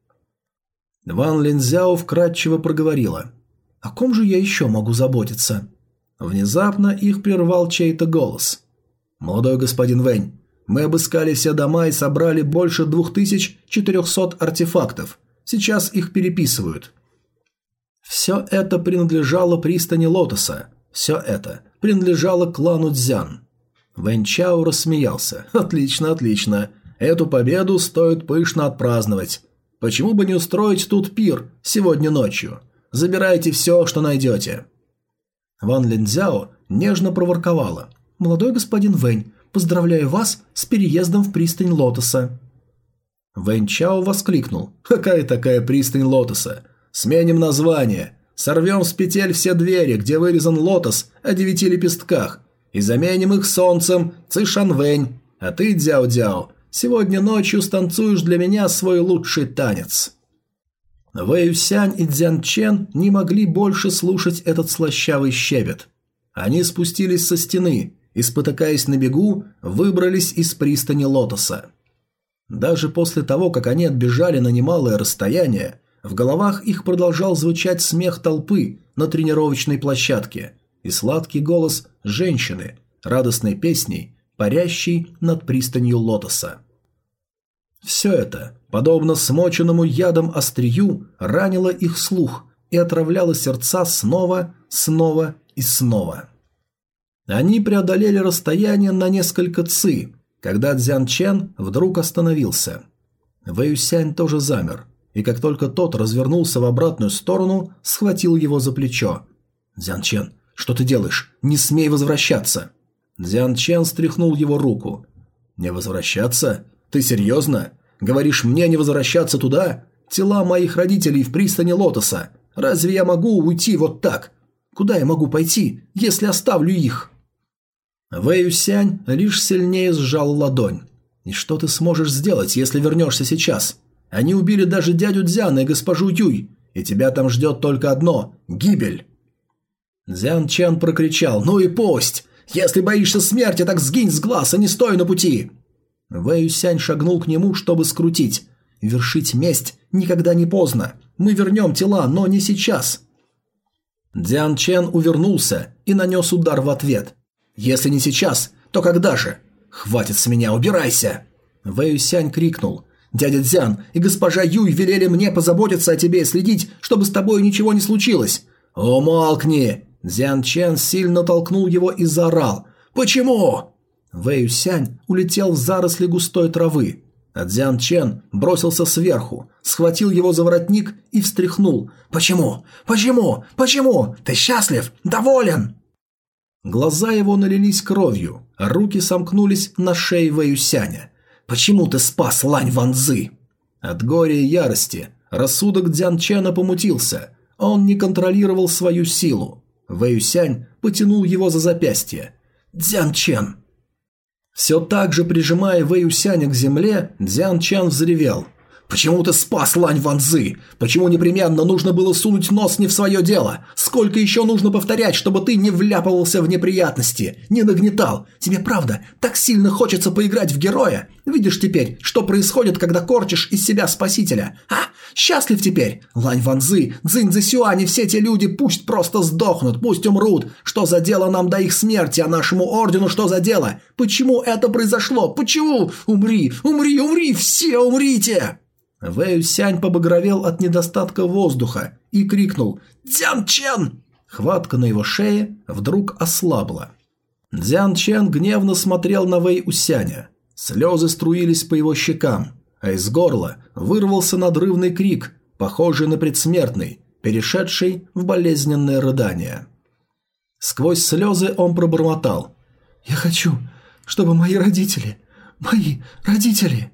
Ван Линзяо вкратчиво проговорила. «О ком же я еще могу заботиться?» Внезапно их прервал чей-то голос. «Молодой господин Вэнь, мы обыскали все дома и собрали больше 2400 артефактов. Сейчас их переписывают. Все это принадлежало пристани Лотоса. Все это принадлежало клану Дзян. Вэн рассмеялся. «Отлично, отлично. Эту победу стоит пышно отпраздновать. Почему бы не устроить тут пир сегодня ночью? Забирайте все, что найдете». Ван Линзяо нежно проворковала. «Молодой господин Вэнь, поздравляю вас с переездом в пристань Лотоса». Вэнь Чао воскликнул. «Какая такая пристань Лотоса? Сменим название. Сорвем с петель все двери, где вырезан лотос о девяти лепестках, и заменим их солнцем Цишанвэнь. А ты, Дзяо-Дзяо, Сегодня ночью станцуешь для меня свой лучший танец». Вэйюсянь и Дзян Чен не могли больше слушать этот слащавый щебет. Они спустились со стены и, спотыкаясь на бегу, выбрались из пристани Лотоса. Даже после того, как они отбежали на немалое расстояние, в головах их продолжал звучать смех толпы на тренировочной площадке и сладкий голос женщины, радостной песней, парящей над пристанью Лотоса. Все это, подобно смоченному ядом острию, ранило их слух и отравляло сердца снова, снова и снова. Они преодолели расстояние на несколько ци, когда Дзян Чен вдруг остановился. Вэюсянь тоже замер, и как только тот развернулся в обратную сторону, схватил его за плечо. «Дзян Чен, что ты делаешь? Не смей возвращаться!» Дзян Чен стряхнул его руку. «Не возвращаться? Ты серьезно? Говоришь мне не возвращаться туда? Тела моих родителей в пристани Лотоса. Разве я могу уйти вот так? Куда я могу пойти, если оставлю их?» Вэй Сянь лишь сильнее сжал ладонь. «И что ты сможешь сделать, если вернешься сейчас? Они убили даже дядю Дзяна и госпожу Юй, и тебя там ждет только одно – гибель». Дзян Чан прокричал «Ну и пусть! Если боишься смерти, так сгинь с глаз, а не стой на пути!» Вэй Сянь шагнул к нему, чтобы скрутить. «Вершить месть никогда не поздно. Мы вернем тела, но не сейчас». Дзян Чен увернулся и нанес удар в ответ. «Если не сейчас, то когда же? Хватит с меня, убирайся!» Вэй Сянь крикнул. «Дядя Дзян и госпожа Юй велели мне позаботиться о тебе и следить, чтобы с тобой ничего не случилось». «Умолкни!» Дзян Чен сильно толкнул его и заорал. «Почему?» Вэй Сянь улетел в заросли густой травы. А Дзян Чен бросился сверху, схватил его за воротник и встряхнул. «Почему? Почему? Почему? Ты счастлив? Доволен?» Глаза его налились кровью, а руки сомкнулись на шее Вэюсяня. «Почему ты спас Лань Ванзы?» От горя и ярости рассудок Дзян Чена помутился. Он не контролировал свою силу. Вэюсянь потянул его за запястье. «Дзян Чен!» Все так же прижимая Вэюсяня к земле, Дзян Чан взревел. «Почему ты спас Лань Ванзы? Почему непременно нужно было сунуть нос не в свое дело? Сколько еще нужно повторять, чтобы ты не вляпывался в неприятности, не нагнетал? Тебе правда так сильно хочется поиграть в героя? Видишь теперь, что происходит, когда корчишь из себя спасителя? А? Счастлив теперь? Лань Ванзы, Цзинь Цзисюань и все те люди пусть просто сдохнут, пусть умрут. Что за дело нам до их смерти, а нашему ордену что за дело? Почему это произошло? Почему? Умри, умри, умри, все умрите!» Вэй Сянь побагровел от недостатка воздуха и крикнул «Дзян Чен!». Хватка на его шее вдруг ослабла. Дзян Чен гневно смотрел на Вэй Усяня. Слезы струились по его щекам, а из горла вырвался надрывный крик, похожий на предсмертный, перешедший в болезненное рыдание. Сквозь слезы он пробормотал. «Я хочу, чтобы мои родители, мои родители...»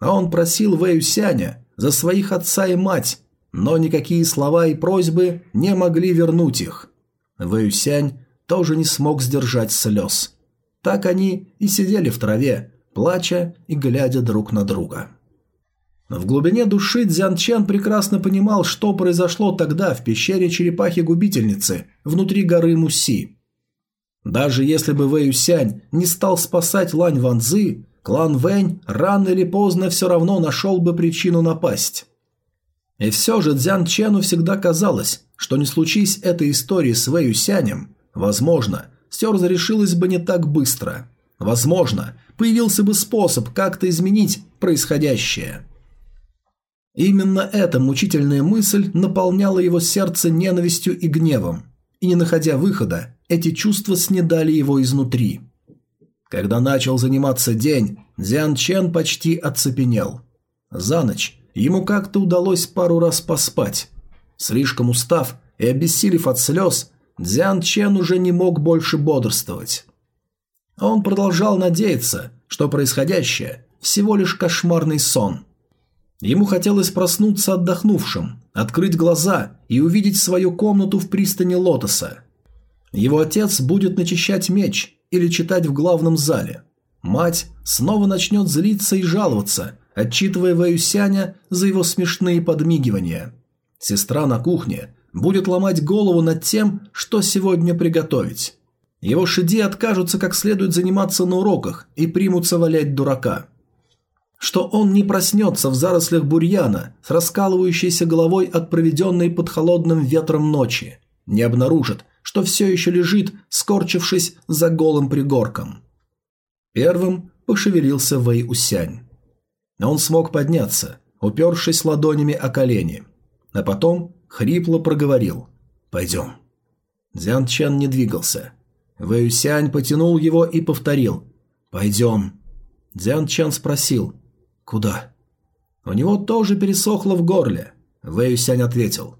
А он просил Вэюсяня за своих отца и мать, но никакие слова и просьбы не могли вернуть их. Вэюсянь тоже не смог сдержать слез. Так они и сидели в траве, плача и глядя друг на друга. В глубине души Дзян Чан прекрасно понимал, что произошло тогда в пещере черепахи-губительницы внутри горы Муси. Даже если бы Вэй Юсянь не стал спасать Лань Ванзы, клан Вэнь рано или поздно все равно нашел бы причину напасть. И все же Дзян Чену всегда казалось, что не случись этой истории с Вэй Юсянем, возможно, все разрешилось бы не так быстро. Возможно, появился бы способ как-то изменить происходящее. Именно эта мучительная мысль наполняла его сердце ненавистью и гневом, и не находя выхода, эти чувства снедали его изнутри. Когда начал заниматься день, Дзян Чен почти оцепенел. За ночь ему как-то удалось пару раз поспать. Слишком устав и обессилев от слез, Дзян Чен уже не мог больше бодрствовать. Он продолжал надеяться, что происходящее всего лишь кошмарный сон. Ему хотелось проснуться отдохнувшим, открыть глаза и увидеть свою комнату в пристани Лотоса. Его отец будет начищать меч или читать в главном зале. Мать снова начнет злиться и жаловаться, отчитывая Вэюсяня за его смешные подмигивания. Сестра на кухне будет ломать голову над тем, что сегодня приготовить. Его шиди откажутся как следует заниматься на уроках и примутся валять дурака. Что он не проснется в зарослях бурьяна с раскалывающейся головой от проведенной под холодным ветром ночи, не обнаружит, что все еще лежит, скорчившись за голым пригорком. Первым пошевелился Вэй Усянь. Он смог подняться, упершись ладонями о колени, а потом хрипло проговорил «Пойдем». Дзян Чен не двигался. Вэюсянь потянул его и повторил «Пойдем». Дзян Чен спросил «Куда?». У него тоже пересохло в горле. Вэюсянь ответил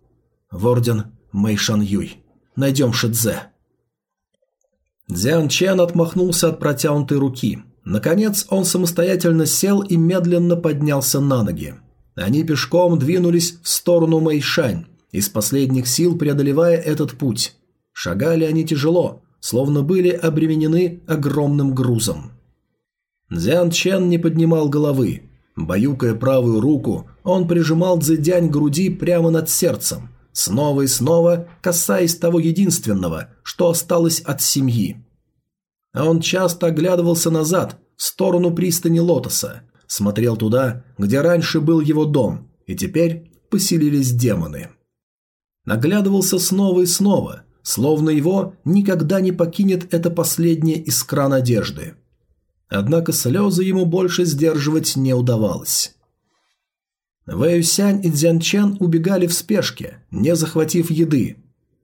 «В орден Мэйшан Юй. Найдем Шидзе». Дзян Чен отмахнулся от протянутой руки. Наконец он самостоятельно сел и медленно поднялся на ноги. Они пешком двинулись в сторону Мэйшань, из последних сил преодолевая этот путь. Шагали они тяжело, словно были обременены огромным грузом. Дзян Чен не поднимал головы. Баюкая правую руку, он прижимал Цзэдянь груди прямо над сердцем, снова и снова касаясь того единственного, что осталось от семьи. Он часто оглядывался назад, в сторону пристани Лотоса, смотрел туда, где раньше был его дом, и теперь поселились демоны. Наглядывался снова и снова, словно его никогда не покинет эта последняя искра надежды. Однако слезы ему больше сдерживать не удавалось. Вэюсянь и Дзянчен убегали в спешке, не захватив еды.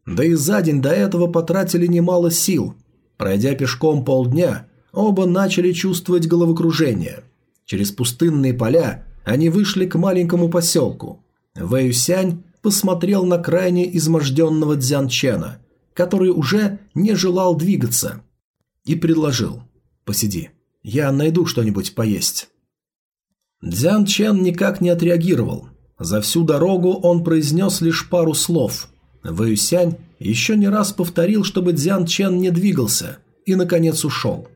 Да и за день до этого потратили немало сил. Пройдя пешком полдня, оба начали чувствовать головокружение. Через пустынные поля они вышли к маленькому поселку. Вэюсянь посмотрел на крайне изможденного Дзянчена – который уже не желал двигаться, и предложил «Посиди, я найду что-нибудь поесть». Дзян Чен никак не отреагировал. За всю дорогу он произнес лишь пару слов. Вэюсянь еще не раз повторил, чтобы Дзян Чен не двигался, и, наконец, ушел.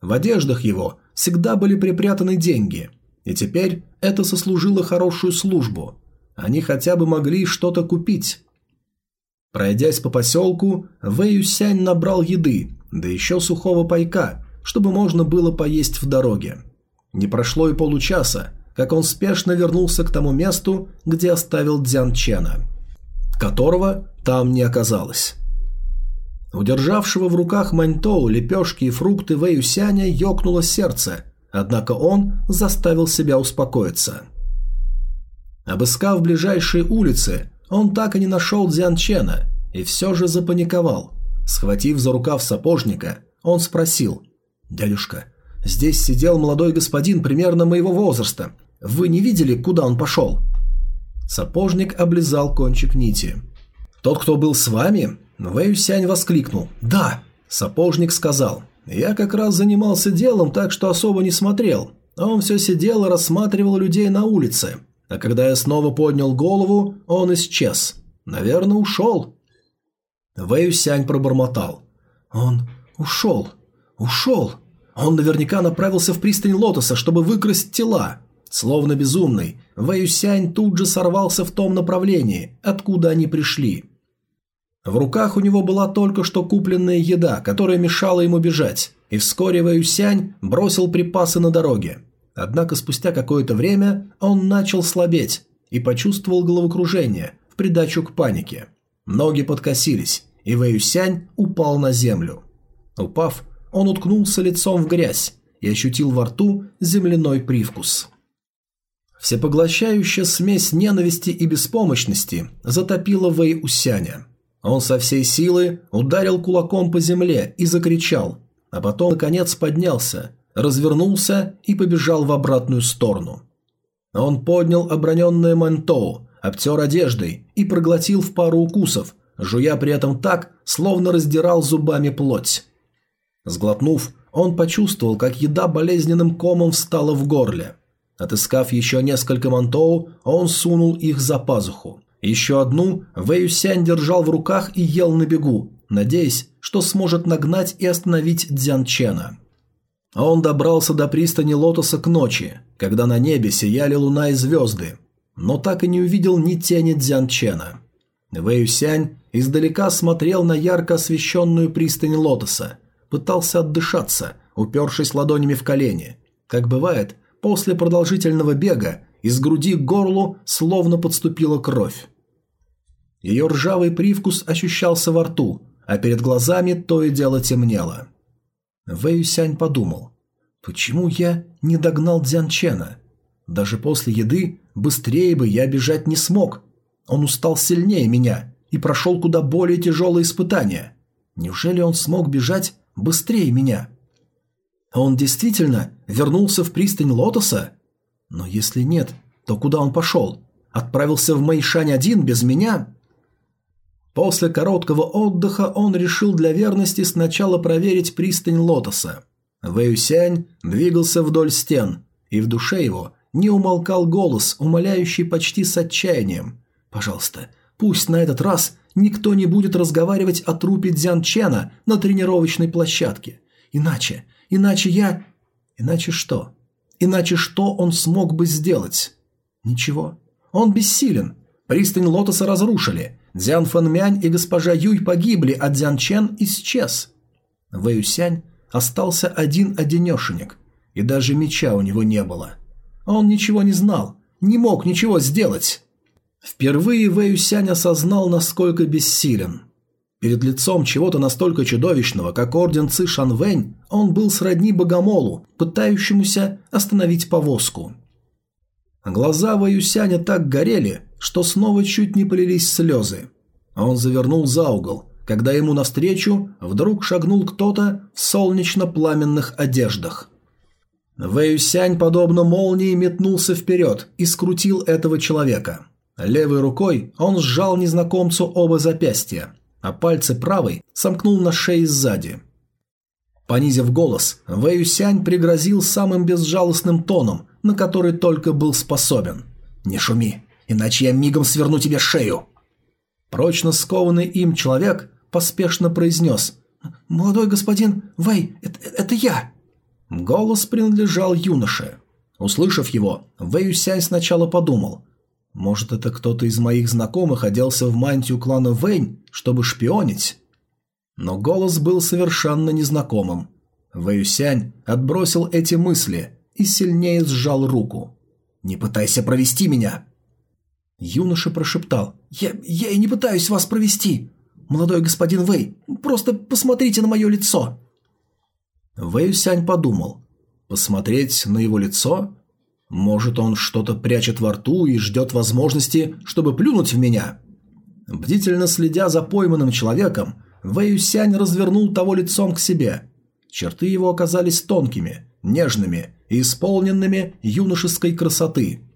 В одеждах его всегда были припрятаны деньги, и теперь это сослужило хорошую службу. Они хотя бы могли что-то купить. Пройдясь по поселку, Вэй Юсянь набрал еды, да еще сухого пайка, чтобы можно было поесть в дороге. Не прошло и получаса, как он спешно вернулся к тому месту, где оставил Дзян Чена, которого там не оказалось. Удержавшего в руках Маньтоу лепешки и фрукты Вэй Юсяня ёкнуло сердце, однако он заставил себя успокоиться. Обыскав ближайшие улицы, он так и не нашел Дзян Чена и все же запаниковал. Схватив за рукав сапожника, он спросил. «Дядюшка, здесь сидел молодой господин примерно моего возраста. Вы не видели, куда он пошел?» Сапожник облизал кончик нити. «Тот, кто был с вами?» Вэй Сянь воскликнул. «Да!» Сапожник сказал. «Я как раз занимался делом, так что особо не смотрел. Он все сидел и рассматривал людей на улице. А когда я снова поднял голову, он исчез. Наверное, ушел. Вэй Сянь пробормотал. Он ушел. Ушел. Он наверняка направился в пристань Лотоса, чтобы выкрасть тела. Словно безумный, Вэй Сянь тут же сорвался в том направлении, откуда они пришли. В руках у него была только что купленная еда, которая мешала ему бежать, и вскоре Вэй Сянь бросил припасы на дороге. Однако спустя какое-то время он начал слабеть и почувствовал головокружение в придачу к панике. Ноги подкосились, и Вэюсянь упал на землю. Упав, он уткнулся лицом в грязь и ощутил во рту земляной привкус. Всепоглощающая смесь ненависти и беспомощности затопила Вэй Усяня. Он со всей силы ударил кулаком по земле и закричал, а потом, наконец, поднялся, развернулся и побежал в обратную сторону. Он поднял оброненное мантоу, обтер одеждой и проглотил в пару укусов, жуя при этом так, словно раздирал зубами плоть. Сглотнув, он почувствовал, как еда болезненным комом встала в горле. Отыскав еще несколько мантоу, он сунул их за пазуху. Еще одну Вэйюсянь держал в руках и ел на бегу, надеясь, что сможет нагнать и остановить Дзян Чена. Он добрался до пристани Лотоса к ночи, когда на небе сияли луна и звезды, но так и не увидел ни тени Дзянчена. Вэюсянь издалека смотрел на ярко освещенную пристань Лотоса, пытался отдышаться, упершись ладонями в колени. Как бывает, после продолжительного бега из груди к горлу словно подступила кровь. Ее ржавый привкус ощущался во рту, а перед глазами то и дело темнело. Вэйюсянь подумал, почему я не догнал Дзянчена? Даже после еды быстрее бы я бежать не смог. Он устал сильнее меня и прошел куда более тяжелые испытания. Неужели он смог бежать быстрее меня? Он действительно вернулся в пристань Лотоса? Но если нет, то куда он пошел? Отправился в Мэйшань один без меня? После короткого отдыха он решил для верности сначала проверить пристань Лотоса. Вэюсянь двигался вдоль стен, и в душе его не умолкал голос, умоляющий почти с отчаянием. «Пожалуйста, пусть на этот раз никто не будет разговаривать о трупе Дзян Чена на тренировочной площадке. Иначе, иначе я... Иначе что? Иначе что он смог бы сделать? Ничего. Он бессилен. Пристань Лотоса разрушили. Дзян Фэнмянь и госпожа Юй погибли, а Дзян Чен исчез. Вэюсянь остался один-одинешенек, и даже меча у него не было. Он ничего не знал, не мог ничего сделать. Впервые Вэюсянь осознал, насколько бессилен. Перед лицом чего-то настолько чудовищного, как орден Ци Шанвэнь, он был сродни богомолу, пытающемуся остановить повозку. Глаза Вэюсяня так горели, что снова чуть не полились слезы. Он завернул за угол, когда ему навстречу вдруг шагнул кто-то в солнечно-пламенных одеждах. Вэюсянь, подобно молнии, метнулся вперед и скрутил этого человека. Левой рукой он сжал незнакомцу оба запястья, а пальцы правой сомкнул на шее сзади. Понизив голос, Вэюсянь пригрозил самым безжалостным тоном, на который только был способен. «Не шуми, иначе я мигом сверну тебе шею!» Прочно скованный им человек поспешно произнес «Молодой господин Вэй, это, это я!» Голос принадлежал юноше. Услышав его, Вэй Юсянь сначала подумал «Может, это кто-то из моих знакомых оделся в мантию клана Вэнь, чтобы шпионить?» Но голос был совершенно незнакомым. Вэюсянь отбросил эти мысли и сильнее сжал руку. «Не пытайся провести меня!» Юноша прошептал. «Я, я и не пытаюсь вас провести. Молодой господин Вэй, просто посмотрите на мое лицо». Вэй Сянь подумал. «Посмотреть на его лицо? Может, он что-то прячет во рту и ждет возможности, чтобы плюнуть в меня?» Бдительно следя за пойманным человеком, Вэй Сянь развернул того лицом к себе. Черты его оказались тонкими, нежными и исполненными юношеской красоты –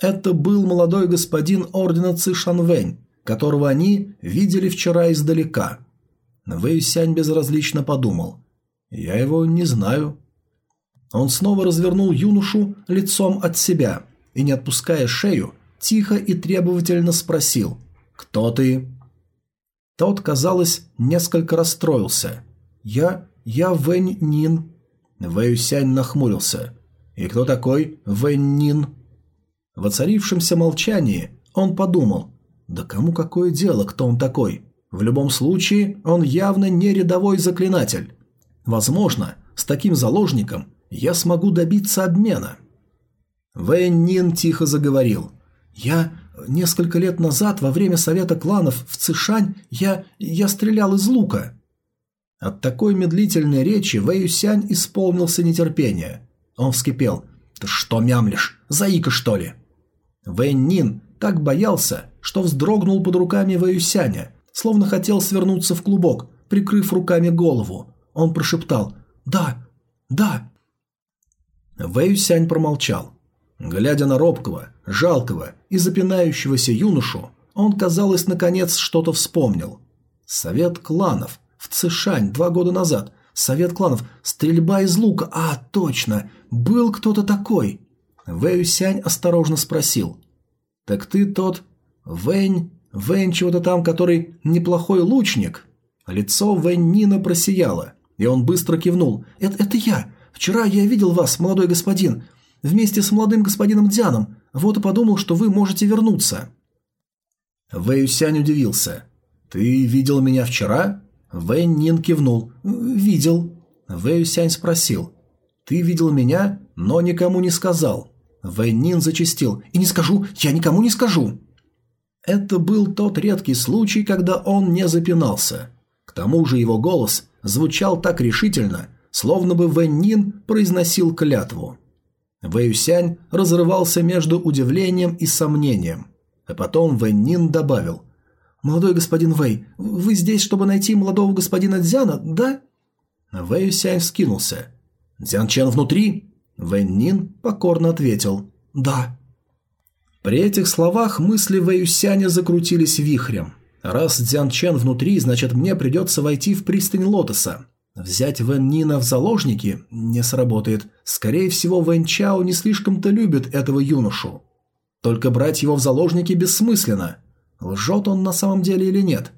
это был молодой господин ордена Цишанвэнь, которого они видели вчера издалека. Вэйсянь безразлично подумал. «Я его не знаю». Он снова развернул юношу лицом от себя и, не отпуская шею, тихо и требовательно спросил «Кто ты?». Тот, казалось, несколько расстроился. «Я... я Вэнь Нин». Вэйсянь нахмурился. «И кто такой Вэнь Нин?» В оцарившемся молчании он подумал, да кому какое дело, кто он такой? В любом случае, он явно не рядовой заклинатель. Возможно, с таким заложником я смогу добиться обмена. Вэнь Нин тихо заговорил. «Я несколько лет назад, во время совета кланов в Цишань, я... я стрелял из лука». От такой медлительной речи Вэй Юсянь исполнился нетерпения. Он вскипел. «Ты что мямлишь? Заика, что ли?» Вэнь так боялся, что вздрогнул под руками Вэюсяня, словно хотел свернуться в клубок, прикрыв руками голову. Он прошептал «Да, да». Вэюсянь промолчал. Глядя на робкого, жалкого и запинающегося юношу, он, казалось, наконец что-то вспомнил. Совет кланов в Цишань два года назад. Совет кланов. Стрельба из лука. А, точно. Был кто-то такой. Вэй Сянь осторожно спросил. «Так ты тот Вэнь, Вэнь чего-то там, который неплохой лучник?» Лицо Вэнь Нина просияло, и он быстро кивнул. «Это, это я, Вчера я видел вас, молодой господин, вместе с молодым господином Дзяном. Вот и подумал, что вы можете вернуться». Вэй Сянь удивился. «Ты видел меня вчера?» Вэй Нин кивнул. «Видел». Вэй Сянь спросил. «Ты видел меня, но никому не сказал». Вэй Нин зачастил. «И не скажу, я никому не скажу». Это был тот редкий случай, когда он не запинался. К тому же его голос звучал так решительно, словно бы Вэнь Нин произносил клятву. Вэюсянь разрывался между удивлением и сомнением. А потом Вэнь Нин добавил. «Молодой господин Вэй, вы здесь, чтобы найти молодого господина Дзяна, да?» Вэюсянь вскинулся. «Дзян Чен внутри?» Вэнь покорно ответил. «Да». При этих словах мысли Вэюсяня закрутились вихрем. Раз Дзян Чен внутри, значит мне придется войти в пристань Лотоса. Взять Вэн Нина в заложники не сработает. Скорее всего, Вэн Чао не слишком-то любит этого юношу. Только брать его в заложники бессмысленно. Лжет он на самом деле или нет?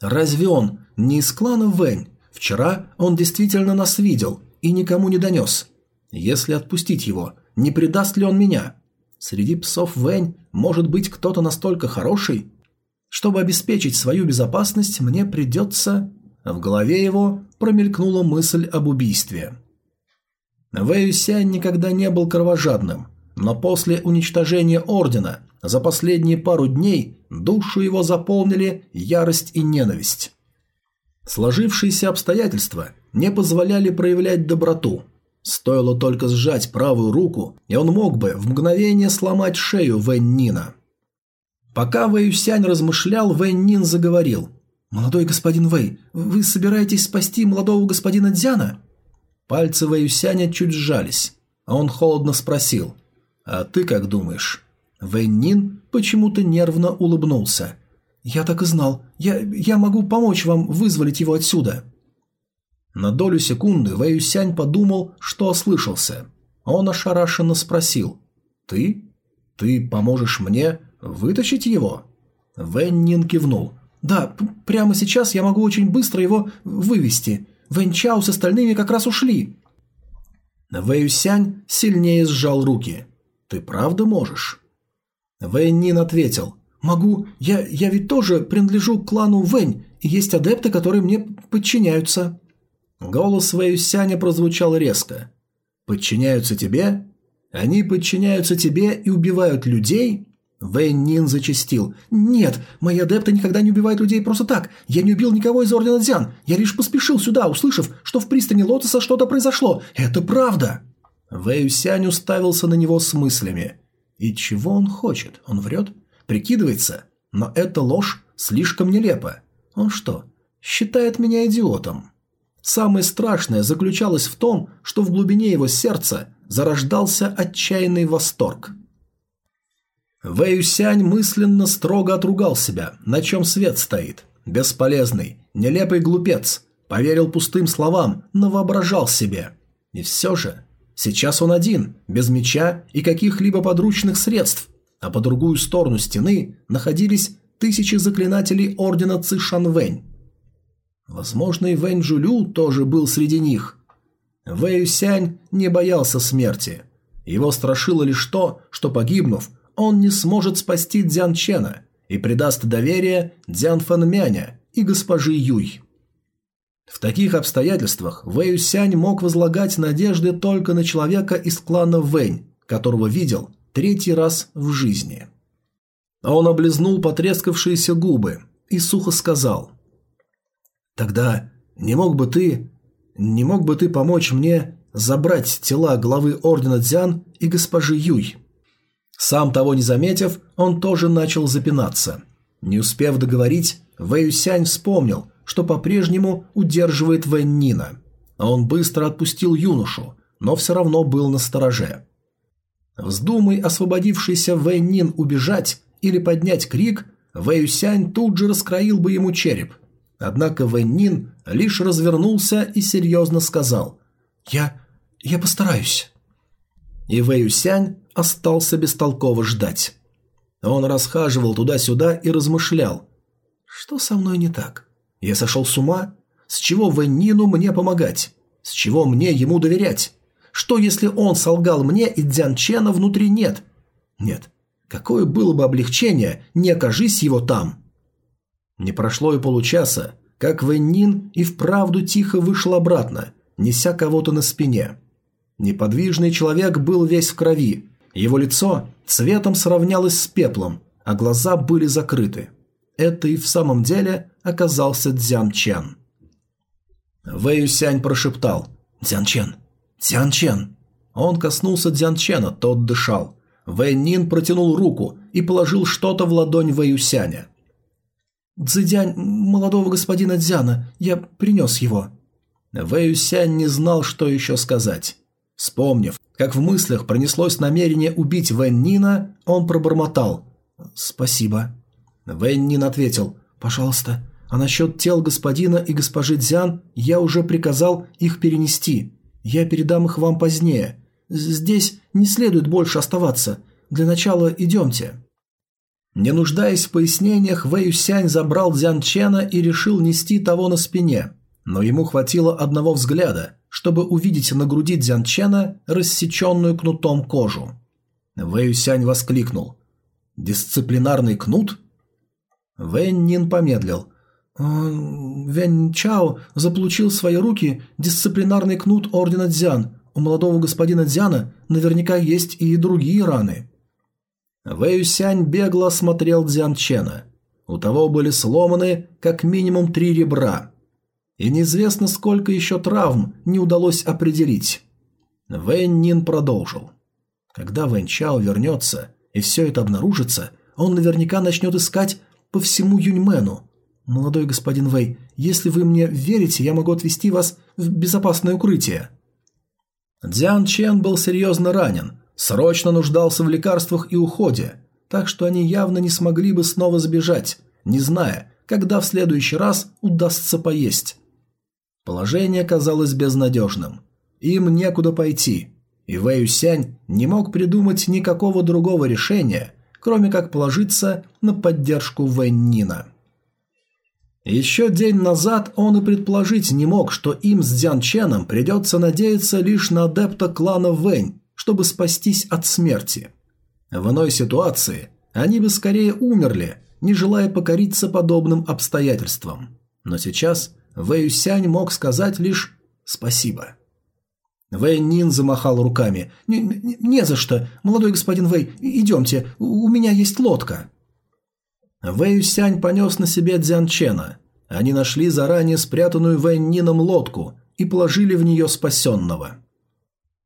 Разве он не из клана Вэнь? Вчера он действительно нас видел и никому не донес. Если отпустить его, не предаст ли он меня? Среди псов Вэнь может быть кто-то настолько хороший? Чтобы обеспечить свою безопасность, мне придется... В голове его промелькнула мысль об убийстве. Вэй Сянь никогда не был кровожадным, но после уничтожения Ордена за последние пару дней душу его заполнили ярость и ненависть. Сложившиеся обстоятельства не позволяли проявлять доброту. Стоило только сжать правую руку, и он мог бы в мгновение сломать шею Вэнь Нина. Пока Вэй Сянь размышлял, Вэнь Нин заговорил. «Молодой господин Вэй, вы собираетесь спасти молодого господина Дзяна?» Пальцы Вэй Сяня чуть сжались, а он холодно спросил. «А ты как думаешь?» Вэй Нин почему-то нервно улыбнулся. «Я так и знал. Я, я могу помочь вам вызволить его отсюда». На долю секунды Вэй Сянь подумал, что ослышался. Он ошарашенно спросил. «Ты? Ты поможешь мне вытащить его?» Вэнь Нин кивнул. «Да, прямо сейчас я могу очень быстро его вывести. Чао с остальными как раз ушли». Вэй Сянь сильнее сжал руки. «Ты правда можешь?» Вэнь Нин ответил. «Могу. Я, я ведь тоже принадлежу к клану Вэнь, и есть адепты, которые мне подчиняются». Голос Вэй Сяня прозвучал резко. «Подчиняются тебе? Они подчиняются тебе и убивают людей?» Вэнь Нин зачастил. «Нет, мои адепты никогда не убивают людей просто так. Я не убил никого из Ордена Дзян. Я лишь поспешил сюда, услышав, что в пристани Лотоса что-то произошло. Это правда!» Вэй Сянь уставился на него с мыслями. И чего он хочет? Он врет? Прикидывается? Но эта ложь слишком нелепа. Он что, считает меня идиотом? Самое страшное заключалось в том, что в глубине его сердца зарождался отчаянный восторг. Вэюсянь мысленно строго отругал себя, на чем свет стоит. Бесполезный, нелепый глупец. Поверил пустым словам, но воображал себе. И все же Сейчас он один, без меча и каких-либо подручных средств, а по другую сторону стены находились тысячи заклинателей ордена Цишанвэнь. Возможно, и Вэнь Джулю тоже был среди них. Вэй Сянь не боялся смерти. Его страшило лишь то, что погибнув, он не сможет спасти Дзян Чена и предаст доверие Дзян Фэнмяня и госпожи Юй. В таких обстоятельствах Вэй Сянь мог возлагать надежды только на человека из клана Вэнь, которого видел третий раз в жизни. Он облизнул потрескавшиеся губы и сухо сказал. «Тогда не мог бы ты... не мог бы ты помочь мне забрать тела главы Ордена Дзян и госпожи Юй?» Сам того не заметив, он тоже начал запинаться. Не успев договорить, Вэй Сянь вспомнил – что по-прежнему удерживает Вэннина. Он быстро отпустил юношу, но все равно был на стороже. Вздумай освободившийся Вэннин убежать или поднять крик, Вэюсянь тут же раскроил бы ему череп. Однако Вэннин лишь развернулся и серьезно сказал «Я... я постараюсь». И Вэюсянь остался бестолково ждать. Он расхаживал туда-сюда и размышлял. «Что со мной не так? Я сошел с ума? С чего Вэннину мне помогать? С чего мне ему доверять? Что, если он солгал мне и Дзян Чена внутри нет? Нет. Какое было бы облегчение, не окажись его там. Не прошло и получаса, как Вэнь Нин и вправду тихо вышел обратно, неся кого-то на спине. Неподвижный человек был весь в крови, его лицо цветом сравнялось с пеплом, а глаза были закрыты. Это и в самом деле оказался Дзян Чен. Вэй Юсянь прошептал «Дзян Чен! Дзян Чен!» Он коснулся Дзян Чена, тот дышал. Вэй Нин протянул руку и положил что-то в ладонь Вэй Юсяня. «Цзэдянь молодого господина Дзяна, я принес его». Вэй Юсянь не знал, что еще сказать. Вспомнив, как в мыслях пронеслось намерение убить Вэн Нина, он пробормотал «Спасибо». Вэн Нин ответил «Пожалуйста, а насчет тел господина и госпожи Дзян я уже приказал их перенести. Я передам их вам позднее. Здесь не следует больше оставаться. Для начала идемте». Не нуждаясь в пояснениях, Вэй Сянь забрал Дзян Чена и решил нести того на спине. Но ему хватило одного взгляда, чтобы увидеть на груди Дзянчена рассеченную кнутом кожу. Вэй Сянь воскликнул. «Дисциплинарный кнут?» Вэнь Нин помедлил. «Э, «Вэнь Чао заполучил в свои руки дисциплинарный кнут Ордена Дзян. У молодого господина Дзяна наверняка есть и другие раны». Вэй Сянь бегло осмотрел Дзян Чена. У того были сломаны как минимум три ребра – и неизвестно, сколько еще травм не удалось определить. Вэнь Нин продолжил. Когда Вэнь Чао вернется и все это обнаружится, он наверняка начнет искать по всему Юньмену. Молодой господин Вэй, если вы мне верите, я могу отвезти вас в безопасное укрытие. Дзян Чен был серьезно ранен, срочно нуждался в лекарствах и уходе, так что они явно не смогли бы снова сбежать, не зная, когда в следующий раз удастся поесть. Положение казалось безнадежным. Им некуда пойти, и Вэй Сянь не мог придумать никакого другого решения, кроме как положиться на поддержку Вэнь Нина. Еще день назад он и предположить не мог, что им с Дзян Ченом придется надеяться лишь на адепта клана Вэнь, чтобы спастись от смерти. В иной ситуации они бы скорее умерли, не желая покориться подобным обстоятельствам. Но сейчас Вэй Сянь мог сказать лишь «спасибо». Вэй Нин замахал руками. «Не, не, «Не за что, молодой господин Вэй, идемте, у меня есть лодка». Вэй Сянь понес на себе Дзян Чена. Они нашли заранее спрятанную Вэй Нином лодку и положили в нее спасенного.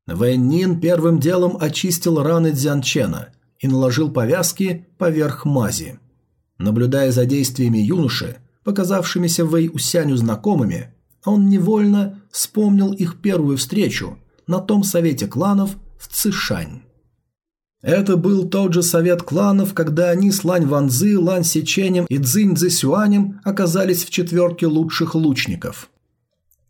Вэй Нин первым делом очистил раны Дзян Чена и наложил повязки поверх мази. Наблюдая за действиями юноши, показавшимися Вэй Усяню знакомыми, он невольно вспомнил их первую встречу на том совете кланов в Цишань. Это был тот же совет кланов, когда они с Лань Ванзы, Лань Сиченем и Цзинь Цзэсюанем оказались в четверке лучших лучников.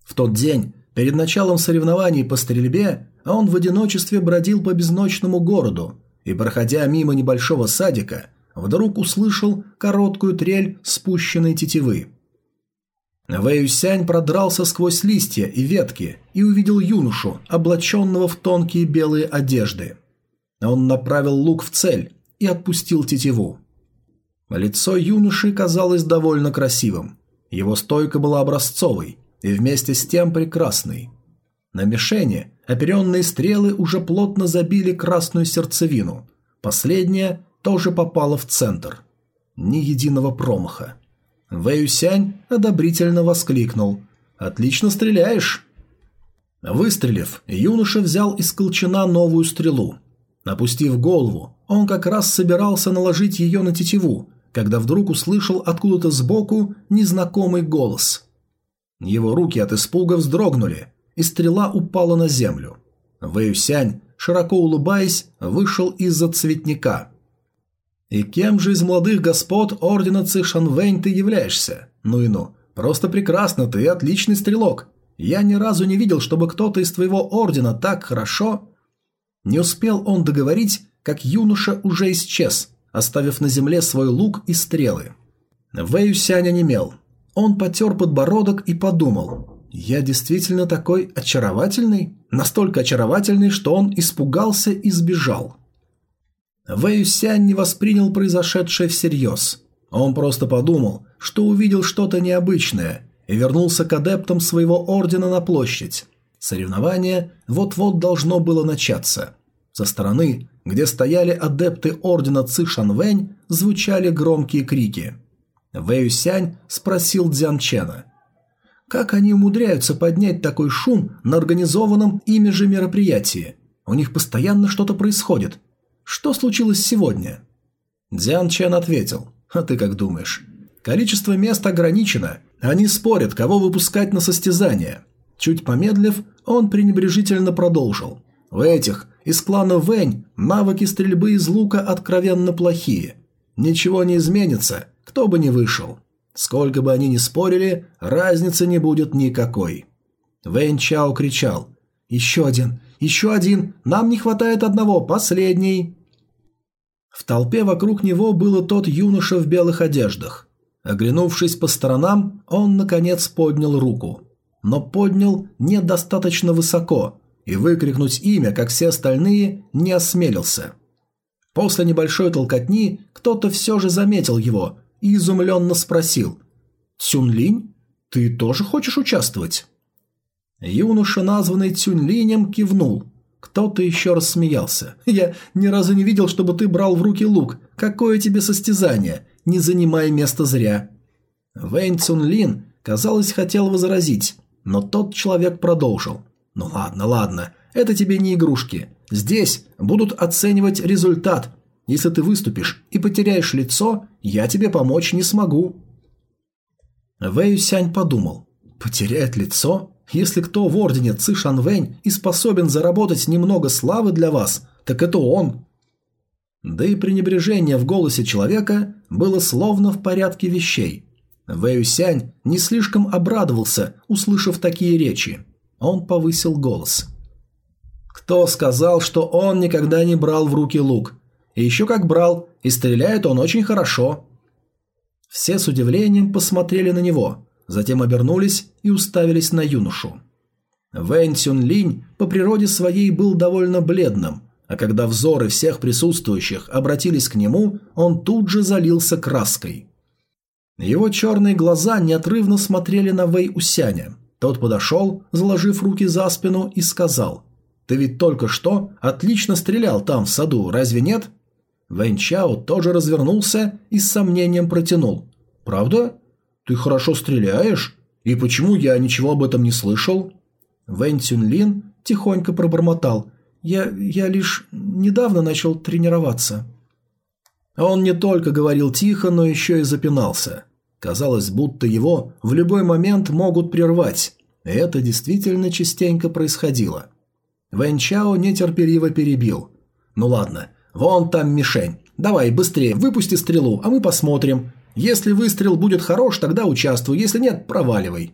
В тот день, перед началом соревнований по стрельбе, он в одиночестве бродил по безночному городу и, проходя мимо небольшого садика, вдруг услышал короткую трель спущенной тетивы. Вэйюсянь продрался сквозь листья и ветки и увидел юношу, облаченного в тонкие белые одежды. Он направил лук в цель и отпустил тетиву. Лицо юноши казалось довольно красивым. Его стойка была образцовой и вместе с тем прекрасной. На мишени оперенные стрелы уже плотно забили красную сердцевину. Последняя тоже попала в центр. Ни единого промаха. Вэюсянь одобрительно воскликнул. «Отлично стреляешь!» Выстрелив, юноша взял из колчана новую стрелу. Опустив голову, он как раз собирался наложить ее на тетиву, когда вдруг услышал откуда-то сбоку незнакомый голос. Его руки от испуга вздрогнули, и стрела упала на землю. Вэюсянь, широко улыбаясь, вышел из-за цветника. И кем же из молодых господ ордена Цишанвэнь ты являешься? Ну и ну. Просто прекрасно, ты отличный стрелок. Я ни разу не видел, чтобы кто-то из твоего ордена так хорошо... Не успел он договорить, как юноша уже исчез, оставив на земле свой лук и стрелы. Вэю Сянь онемел. Он потер подбородок и подумал. «Я действительно такой очаровательный? Настолько очаровательный, что он испугался и сбежал». Вэй Сянь не воспринял произошедшее всерьез. Он просто подумал, что увидел что-то необычное и вернулся к адептам своего ордена на площадь. Соревнование вот-вот должно было начаться. Со стороны, где стояли адепты ордена Ци звучали громкие крики. Вэй Сянь спросил Дзян Чена. Как они умудряются поднять такой шум на организованном ими же мероприятии? У них постоянно что-то происходит. Что случилось сегодня? Дзян Чен ответил. А ты как думаешь? Количество мест ограничено. Они спорят, кого выпускать на состязание. Чуть помедлив, он пренебрежительно продолжил. У этих из клана Вэнь навыки стрельбы из лука откровенно плохие. Ничего не изменится, кто бы ни вышел. Сколько бы они ни спорили, разницы не будет никакой. Вэнь Чао кричал. «Еще один! Еще один! Нам не хватает одного! Последний!» В толпе вокруг него было тот юноша в белых одеждах. Оглянувшись по сторонам, он, наконец, поднял руку. Но поднял недостаточно высоко, и выкрикнуть имя, как все остальные, не осмелился. После небольшой толкотни кто-то все же заметил его и изумленно спросил «Цюнлинь, ты тоже хочешь участвовать?» Юноша, названный Цюнлинем, кивнул. Кто-то еще рассмеялся. «Я ни разу не видел, чтобы ты брал в руки лук. Какое тебе состязание? Не занимай место зря». Вэнь Цюнлин, казалось, хотел возразить, но тот человек продолжил. «Ну ладно, ладно, это тебе не игрушки. Здесь будут оценивать результат, если ты выступишь и потеряешь лицо, я тебе помочь не смогу». Вэй Сянь подумал. «Потеряет лицо? Если кто в ордене Ци Шанвэнь и способен заработать немного славы для вас, так это он». Да и пренебрежение в голосе человека было словно в порядке вещей. Вэй Сянь не слишком обрадовался, услышав такие речи. Он повысил голос. «Кто сказал, что он никогда не брал в руки лук? И еще как брал, и стреляет он очень хорошо. Все с удивлением посмотрели на него, затем обернулись и уставились на юношу. Вэнь Цюн Линь по природе своей был довольно бледным, а когда взоры всех присутствующих обратились к нему, он тут же залился краской. Его черные глаза неотрывно смотрели на Вэй Усяня. Тот подошел, заложив руки за спину, и сказал, «Ты ведь только что отлично стрелял там, в саду, разве нет?» Вэнь Чао тоже развернулся и с сомнением протянул. «Правда? Ты хорошо стреляешь? И почему я ничего об этом не слышал?» Вэнь Цюнлин тихонько пробормотал. «Я, я лишь недавно начал тренироваться». Он не только говорил тихо, но еще и запинался. Казалось, будто его в любой момент могут прервать. Это действительно частенько происходило. Вэнь Чао нетерпеливо перебил. «Ну ладно, «Вон там мишень. Давай, быстрее, выпусти стрелу, а мы посмотрим. Если выстрел будет хорош, тогда участвуй, если нет, проваливай».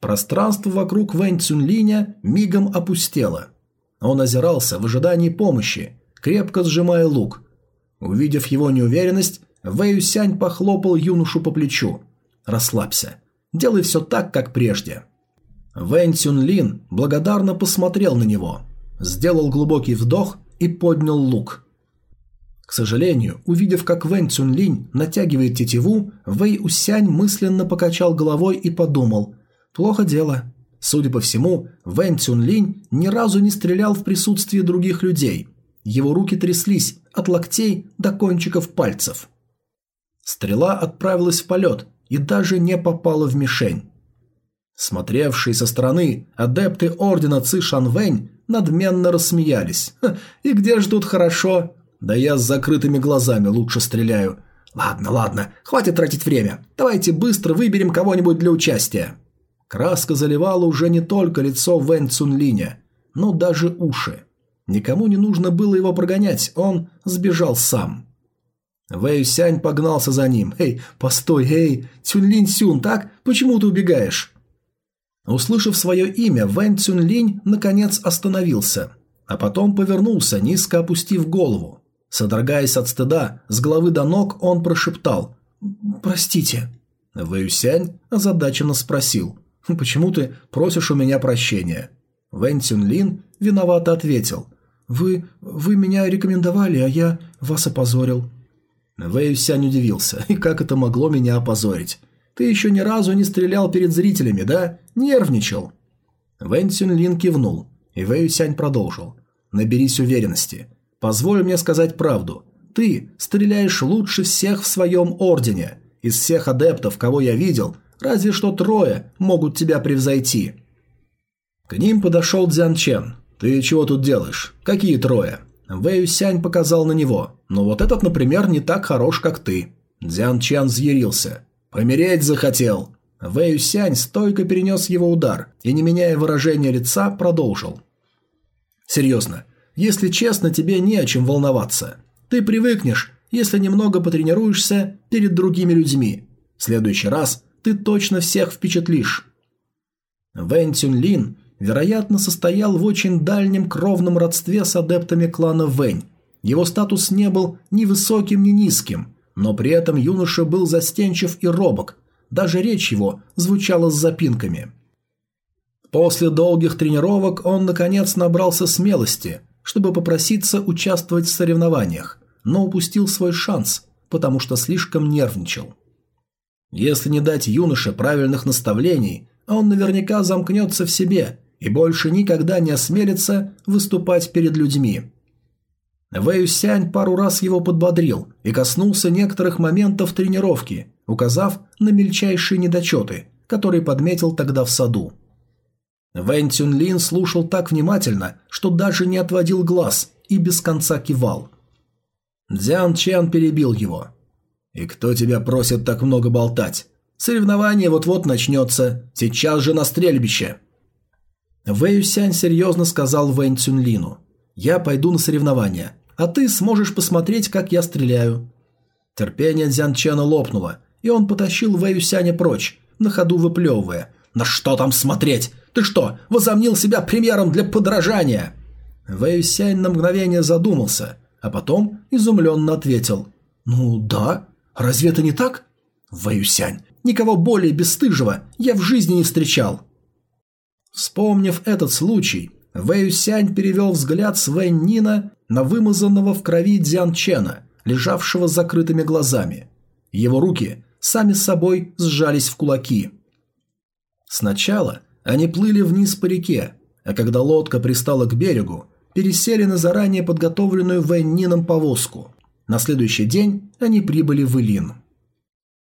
Пространство вокруг Вэнь Цюнлиня мигом опустело. Он озирался в ожидании помощи, крепко сжимая лук. Увидев его неуверенность, Вэй Сянь похлопал юношу по плечу. «Расслабься. Делай все так, как прежде». Вэнь Цюнлин благодарно посмотрел на него, сделал глубокий вдох и поднял лук. К сожалению, увидев, как Вэнь Цюнлинь натягивает тетиву, Вэй Усянь мысленно покачал головой и подумал «Плохо дело». Судя по всему, Вэнь Цюнлинь ни разу не стрелял в присутствии других людей. Его руки тряслись от локтей до кончиков пальцев. Стрела отправилась в полет и даже не попала в мишень. Смотревшие со стороны адепты ордена Ци Шанвэнь надменно рассмеялись. «И где ж тут хорошо?» «Да я с закрытыми глазами лучше стреляю». «Ладно, ладно, хватит тратить время. Давайте быстро выберем кого-нибудь для участия». Краска заливала уже не только лицо Вэн Цунлиня, но даже уши. Никому не нужно было его прогонять, он сбежал сам. Вэй Сянь погнался за ним. «Эй, постой, эй, Цюнлинь Сюн, так? Почему ты убегаешь?» Услышав свое имя, Вэнь Цюнлинь наконец остановился, а потом повернулся, низко опустив голову. Содрогаясь от стыда, с головы до ног он прошептал «Простите». Вэюсянь озадаченно спросил Почему ты просишь у меня прощения?» Вэн Цюнлин виновато ответил. «Вы... вы меня рекомендовали, а я вас опозорил». Вэй Сянь удивился. «И как это могло меня опозорить? Ты еще ни разу не стрелял перед зрителями, да? Нервничал». Вэн Цюнлин кивнул, и Вэй Сянь продолжил. «Наберись уверенности. Позволь мне сказать правду. Ты стреляешь лучше всех в своем ордене. Из всех адептов, кого я видел, разве что трое могут тебя превзойти». К ним подошел Дзян Чен. «Ты чего тут делаешь? Какие трое?» Вэй Сянь показал на него. «Ну вот этот, например, не так хорош, как ты». Дзян Чен взъярился. «Помереть захотел!» Вэй Сянь стойко перенес его удар и, не меняя выражения лица, продолжил. «Серьезно, если честно, тебе не о чем волноваться. Ты привыкнешь, если немного потренируешься перед другими людьми. В следующий раз ты точно всех впечатлишь». Вэн Цюнлин, вероятно, состоял в очень дальнем кровном родстве с адептами клана Вэнь. Его статус не был ни высоким, ни низким, но при этом юноша был застенчив и робок – даже речь его звучала с запинками. После долгих тренировок он, наконец, набрался смелости, чтобы попроситься участвовать в соревнованиях, но упустил свой шанс, потому что слишком нервничал. Если не дать юноше правильных наставлений, он наверняка замкнется в себе и больше никогда не осмелится выступать перед людьми. Вэй Сянь пару раз его подбодрил и коснулся некоторых моментов тренировки, указав на мельчайшие недочеты, которые подметил тогда в саду. Вэнь Цюнлин слушал так внимательно, что даже не отводил глаз и без конца кивал. Дзян Чан перебил его. «И кто тебя просит так много болтать? Соревнование вот-вот начнется, сейчас же на стрельбище!» Вэй Сянь серьезно сказал Вэнь Цюнлину. «Я пойду на соревнования, а ты сможешь посмотреть, как я стреляю». Терпение Дзян Чана лопнуло, и он потащил Вэюсяня прочь, на ходу выплевывая. «На что там смотреть? Ты что, возомнил себя премьером для подражания?» Вэюсянь на мгновение задумался, а потом изумленно ответил. «Ну да, разве это не так?» «Вэюсянь, никого более бесстыжего я в жизни не встречал». Вспомнив этот случай, Вэюсянь перевел взгляд с Вэнь на вымазанного в крови Дзян лежавшего с закрытыми глазами. Его руки сами собой сжались в кулаки. Сначала они плыли вниз по реке, а когда лодка пристала к берегу, пересели на заранее подготовленную Вэннином повозку. На следующий день они прибыли в Илин.